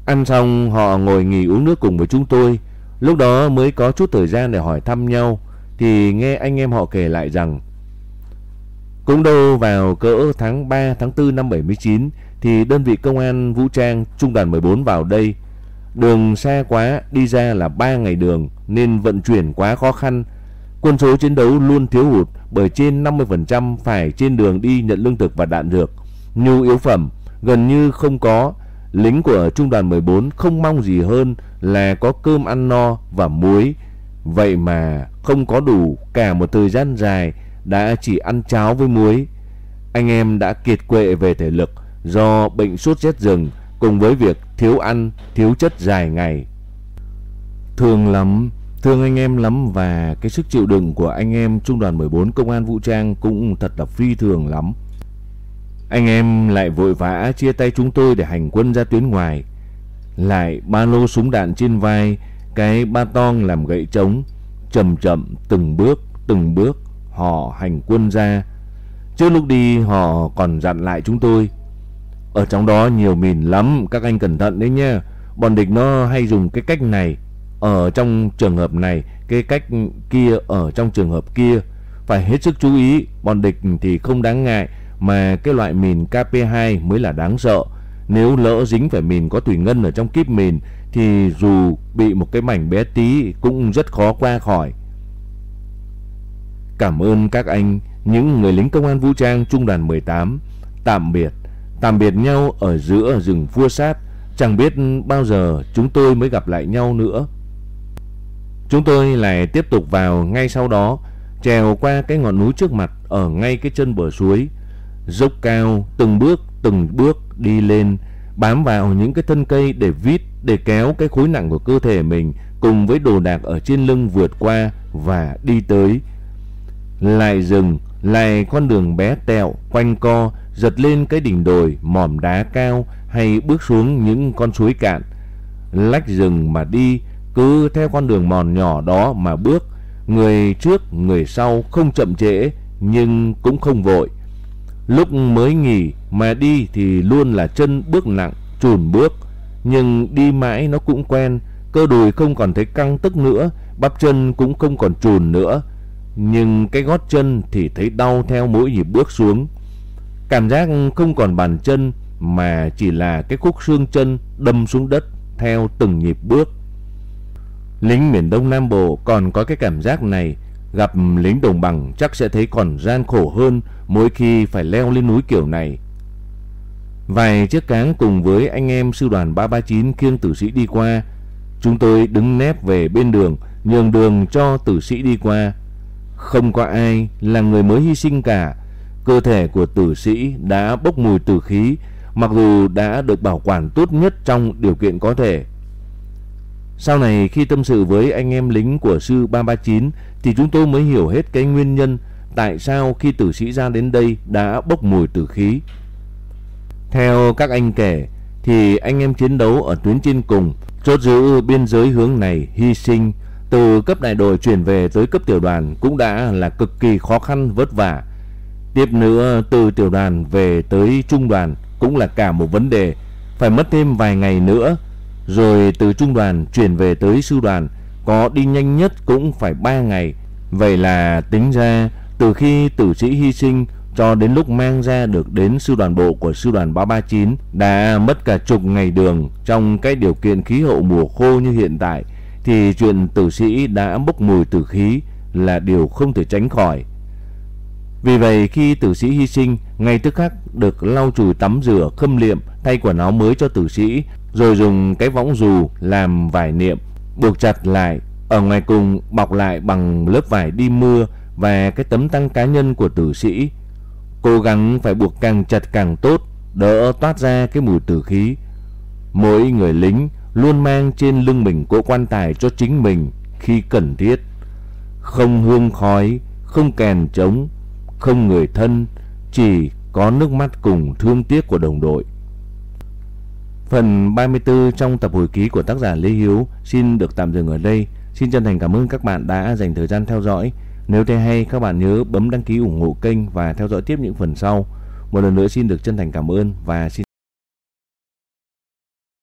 Ăn xong họ ngồi nghỉ uống nước cùng với chúng tôi. Lúc đó mới có chút thời gian để hỏi thăm nhau thì nghe anh em họ kể lại rằng cũng đâu vào cỡ tháng 3 tháng 4 năm 79 thì đơn vị công an vũ trang trung đoàn 14 vào đây. Đường xa quá, đi ra là 3 ngày đường nên vận chuyển quá khó khăn. Quân số chiến đấu luôn thiếu hụt bởi trên 50% phải trên đường đi nhận lương thực và đạn dược. Nhu yếu phẩm gần như không có lính của trung đoàn 14 không mong gì hơn là có cơm ăn no và muối. Vậy mà không có đủ cả một thời gian dài đã chỉ ăn cháo với muối. Anh em đã kiệt quệ về thể lực do bệnh sốt rét rừng cùng với việc thiếu ăn, thiếu chất dài ngày. Thương lắm, thương anh em lắm và cái sức chịu đựng của anh em trung đoàn 14 công an vũ trang cũng thật là phi thường lắm. Anh em lại vội vã chia tay chúng tôi để hành quân ra tuyến ngoài. Lại ba lô súng đạn trên vai, cái ba tong làm gậy trống, chậm chậm từng bước, từng bước họ hành quân ra. Trước lúc đi họ còn dặn lại chúng tôi. Ở trong đó nhiều mìn lắm, các anh cẩn thận đấy nhé. Bọn địch nó hay dùng cái cách này ở trong trường hợp này, cái cách kia ở trong trường hợp kia. Phải hết sức chú ý, bọn địch thì không đáng ngại mà cái loại mìn KP2 mới là đáng sợ. Nếu lỡ dính phải mìn có thủy ngân ở trong kíp mìn thì dù bị một cái mảnh bé tí cũng rất khó qua khỏi. Cảm ơn các anh, những người lính công an vũ trang trung đoàn 18. Tạm biệt, tạm biệt nhau ở giữa rừng vua sát. Chẳng biết bao giờ chúng tôi mới gặp lại nhau nữa. Chúng tôi lại tiếp tục vào ngay sau đó, trèo qua cái ngọn núi trước mặt ở ngay cái chân bờ suối dốc cao, từng bước, từng bước đi lên, bám vào những cái thân cây để vít, để kéo cái khối nặng của cơ thể mình cùng với đồ đạc ở trên lưng vượt qua và đi tới. Lại rừng, lại con đường bé tẹo, quanh co, giật lên cái đỉnh đồi, mỏm đá cao hay bước xuống những con suối cạn. Lách rừng mà đi, cứ theo con đường mòn nhỏ đó mà bước, người trước, người sau không chậm trễ nhưng cũng không vội. Lúc mới nghỉ mà đi thì luôn là chân bước nặng, chùn bước. Nhưng đi mãi nó cũng quen, cơ đùi không còn thấy căng tức nữa, bắp chân cũng không còn chùn nữa. Nhưng cái gót chân thì thấy đau theo mỗi nhịp bước xuống. Cảm giác không còn bàn chân mà chỉ là cái khúc xương chân đâm xuống đất theo từng nhịp bước. Lính miền Đông Nam Bộ còn có cái cảm giác này Gặp lính đồng bằng chắc sẽ thấy còn gian khổ hơn mỗi khi phải leo lên núi kiểu này. Vài chiếc cáng cùng với anh em sư đoàn 339 khiêng tử sĩ đi qua. Chúng tôi đứng nép về bên đường, nhường đường cho tử sĩ đi qua. Không có ai là người mới hy sinh cả. Cơ thể của tử sĩ đã bốc mùi tử khí, mặc dù đã được bảo quản tốt nhất trong điều kiện có thể. Sau này khi tâm sự với anh em lính của sư 339 thì chúng tôi mới hiểu hết cái nguyên nhân tại sao khi tử sĩ ra đến đây đã bốc mùi tử khí. Theo các anh kể thì anh em chiến đấu ở tuyến trên cùng, chốt giữ biên giới hướng này hy sinh từ cấp đại đội chuyển về tới cấp tiểu đoàn cũng đã là cực kỳ khó khăn vất vả. Tiếp nữa từ tiểu đoàn về tới trung đoàn cũng là cả một vấn đề, phải mất thêm vài ngày nữa. Rồi từ trung đoàn chuyển về tới sư đoàn, có đi nhanh nhất cũng phải 3 ngày. Vậy là tính ra từ khi tử sĩ hy sinh cho đến lúc mang ra được đến sư đoàn bộ của sư đoàn 339 đã mất cả chục ngày đường trong cái điều kiện khí hậu mùa khô như hiện tại thì chuyện tử sĩ đã bốc mùi tử khí là điều không thể tránh khỏi. Vì vậy khi tử sĩ hy sinh, ngay tức khắc được lau chùi tắm rửa, khâm liệm, thay quần áo mới cho tử sĩ, rồi dùng cái võng dù làm vải niệm, buộc chặt lại, ở ngoài cùng bọc lại bằng lớp vải đi mưa và cái tấm tăng cá nhân của tử sĩ. Cố gắng phải buộc càng chặt càng tốt, đỡ toát ra cái mùi tử khí. Mỗi người lính luôn mang trên lưng mình cỗ quan tài cho chính mình khi cần thiết. Không hương khói, không kèn trống, không người thân, chỉ có nước mắt cùng thương tiếc của đồng đội. Phần 34 trong tập hồi ký của tác giả Lê Hiếu xin được tạm dừng ở đây. Xin chân thành cảm ơn các bạn đã dành thời gian theo dõi. Nếu thấy hay, các bạn nhớ bấm đăng ký ủng hộ kênh và theo dõi tiếp những phần sau. Một lần nữa xin được chân thành cảm ơn và xin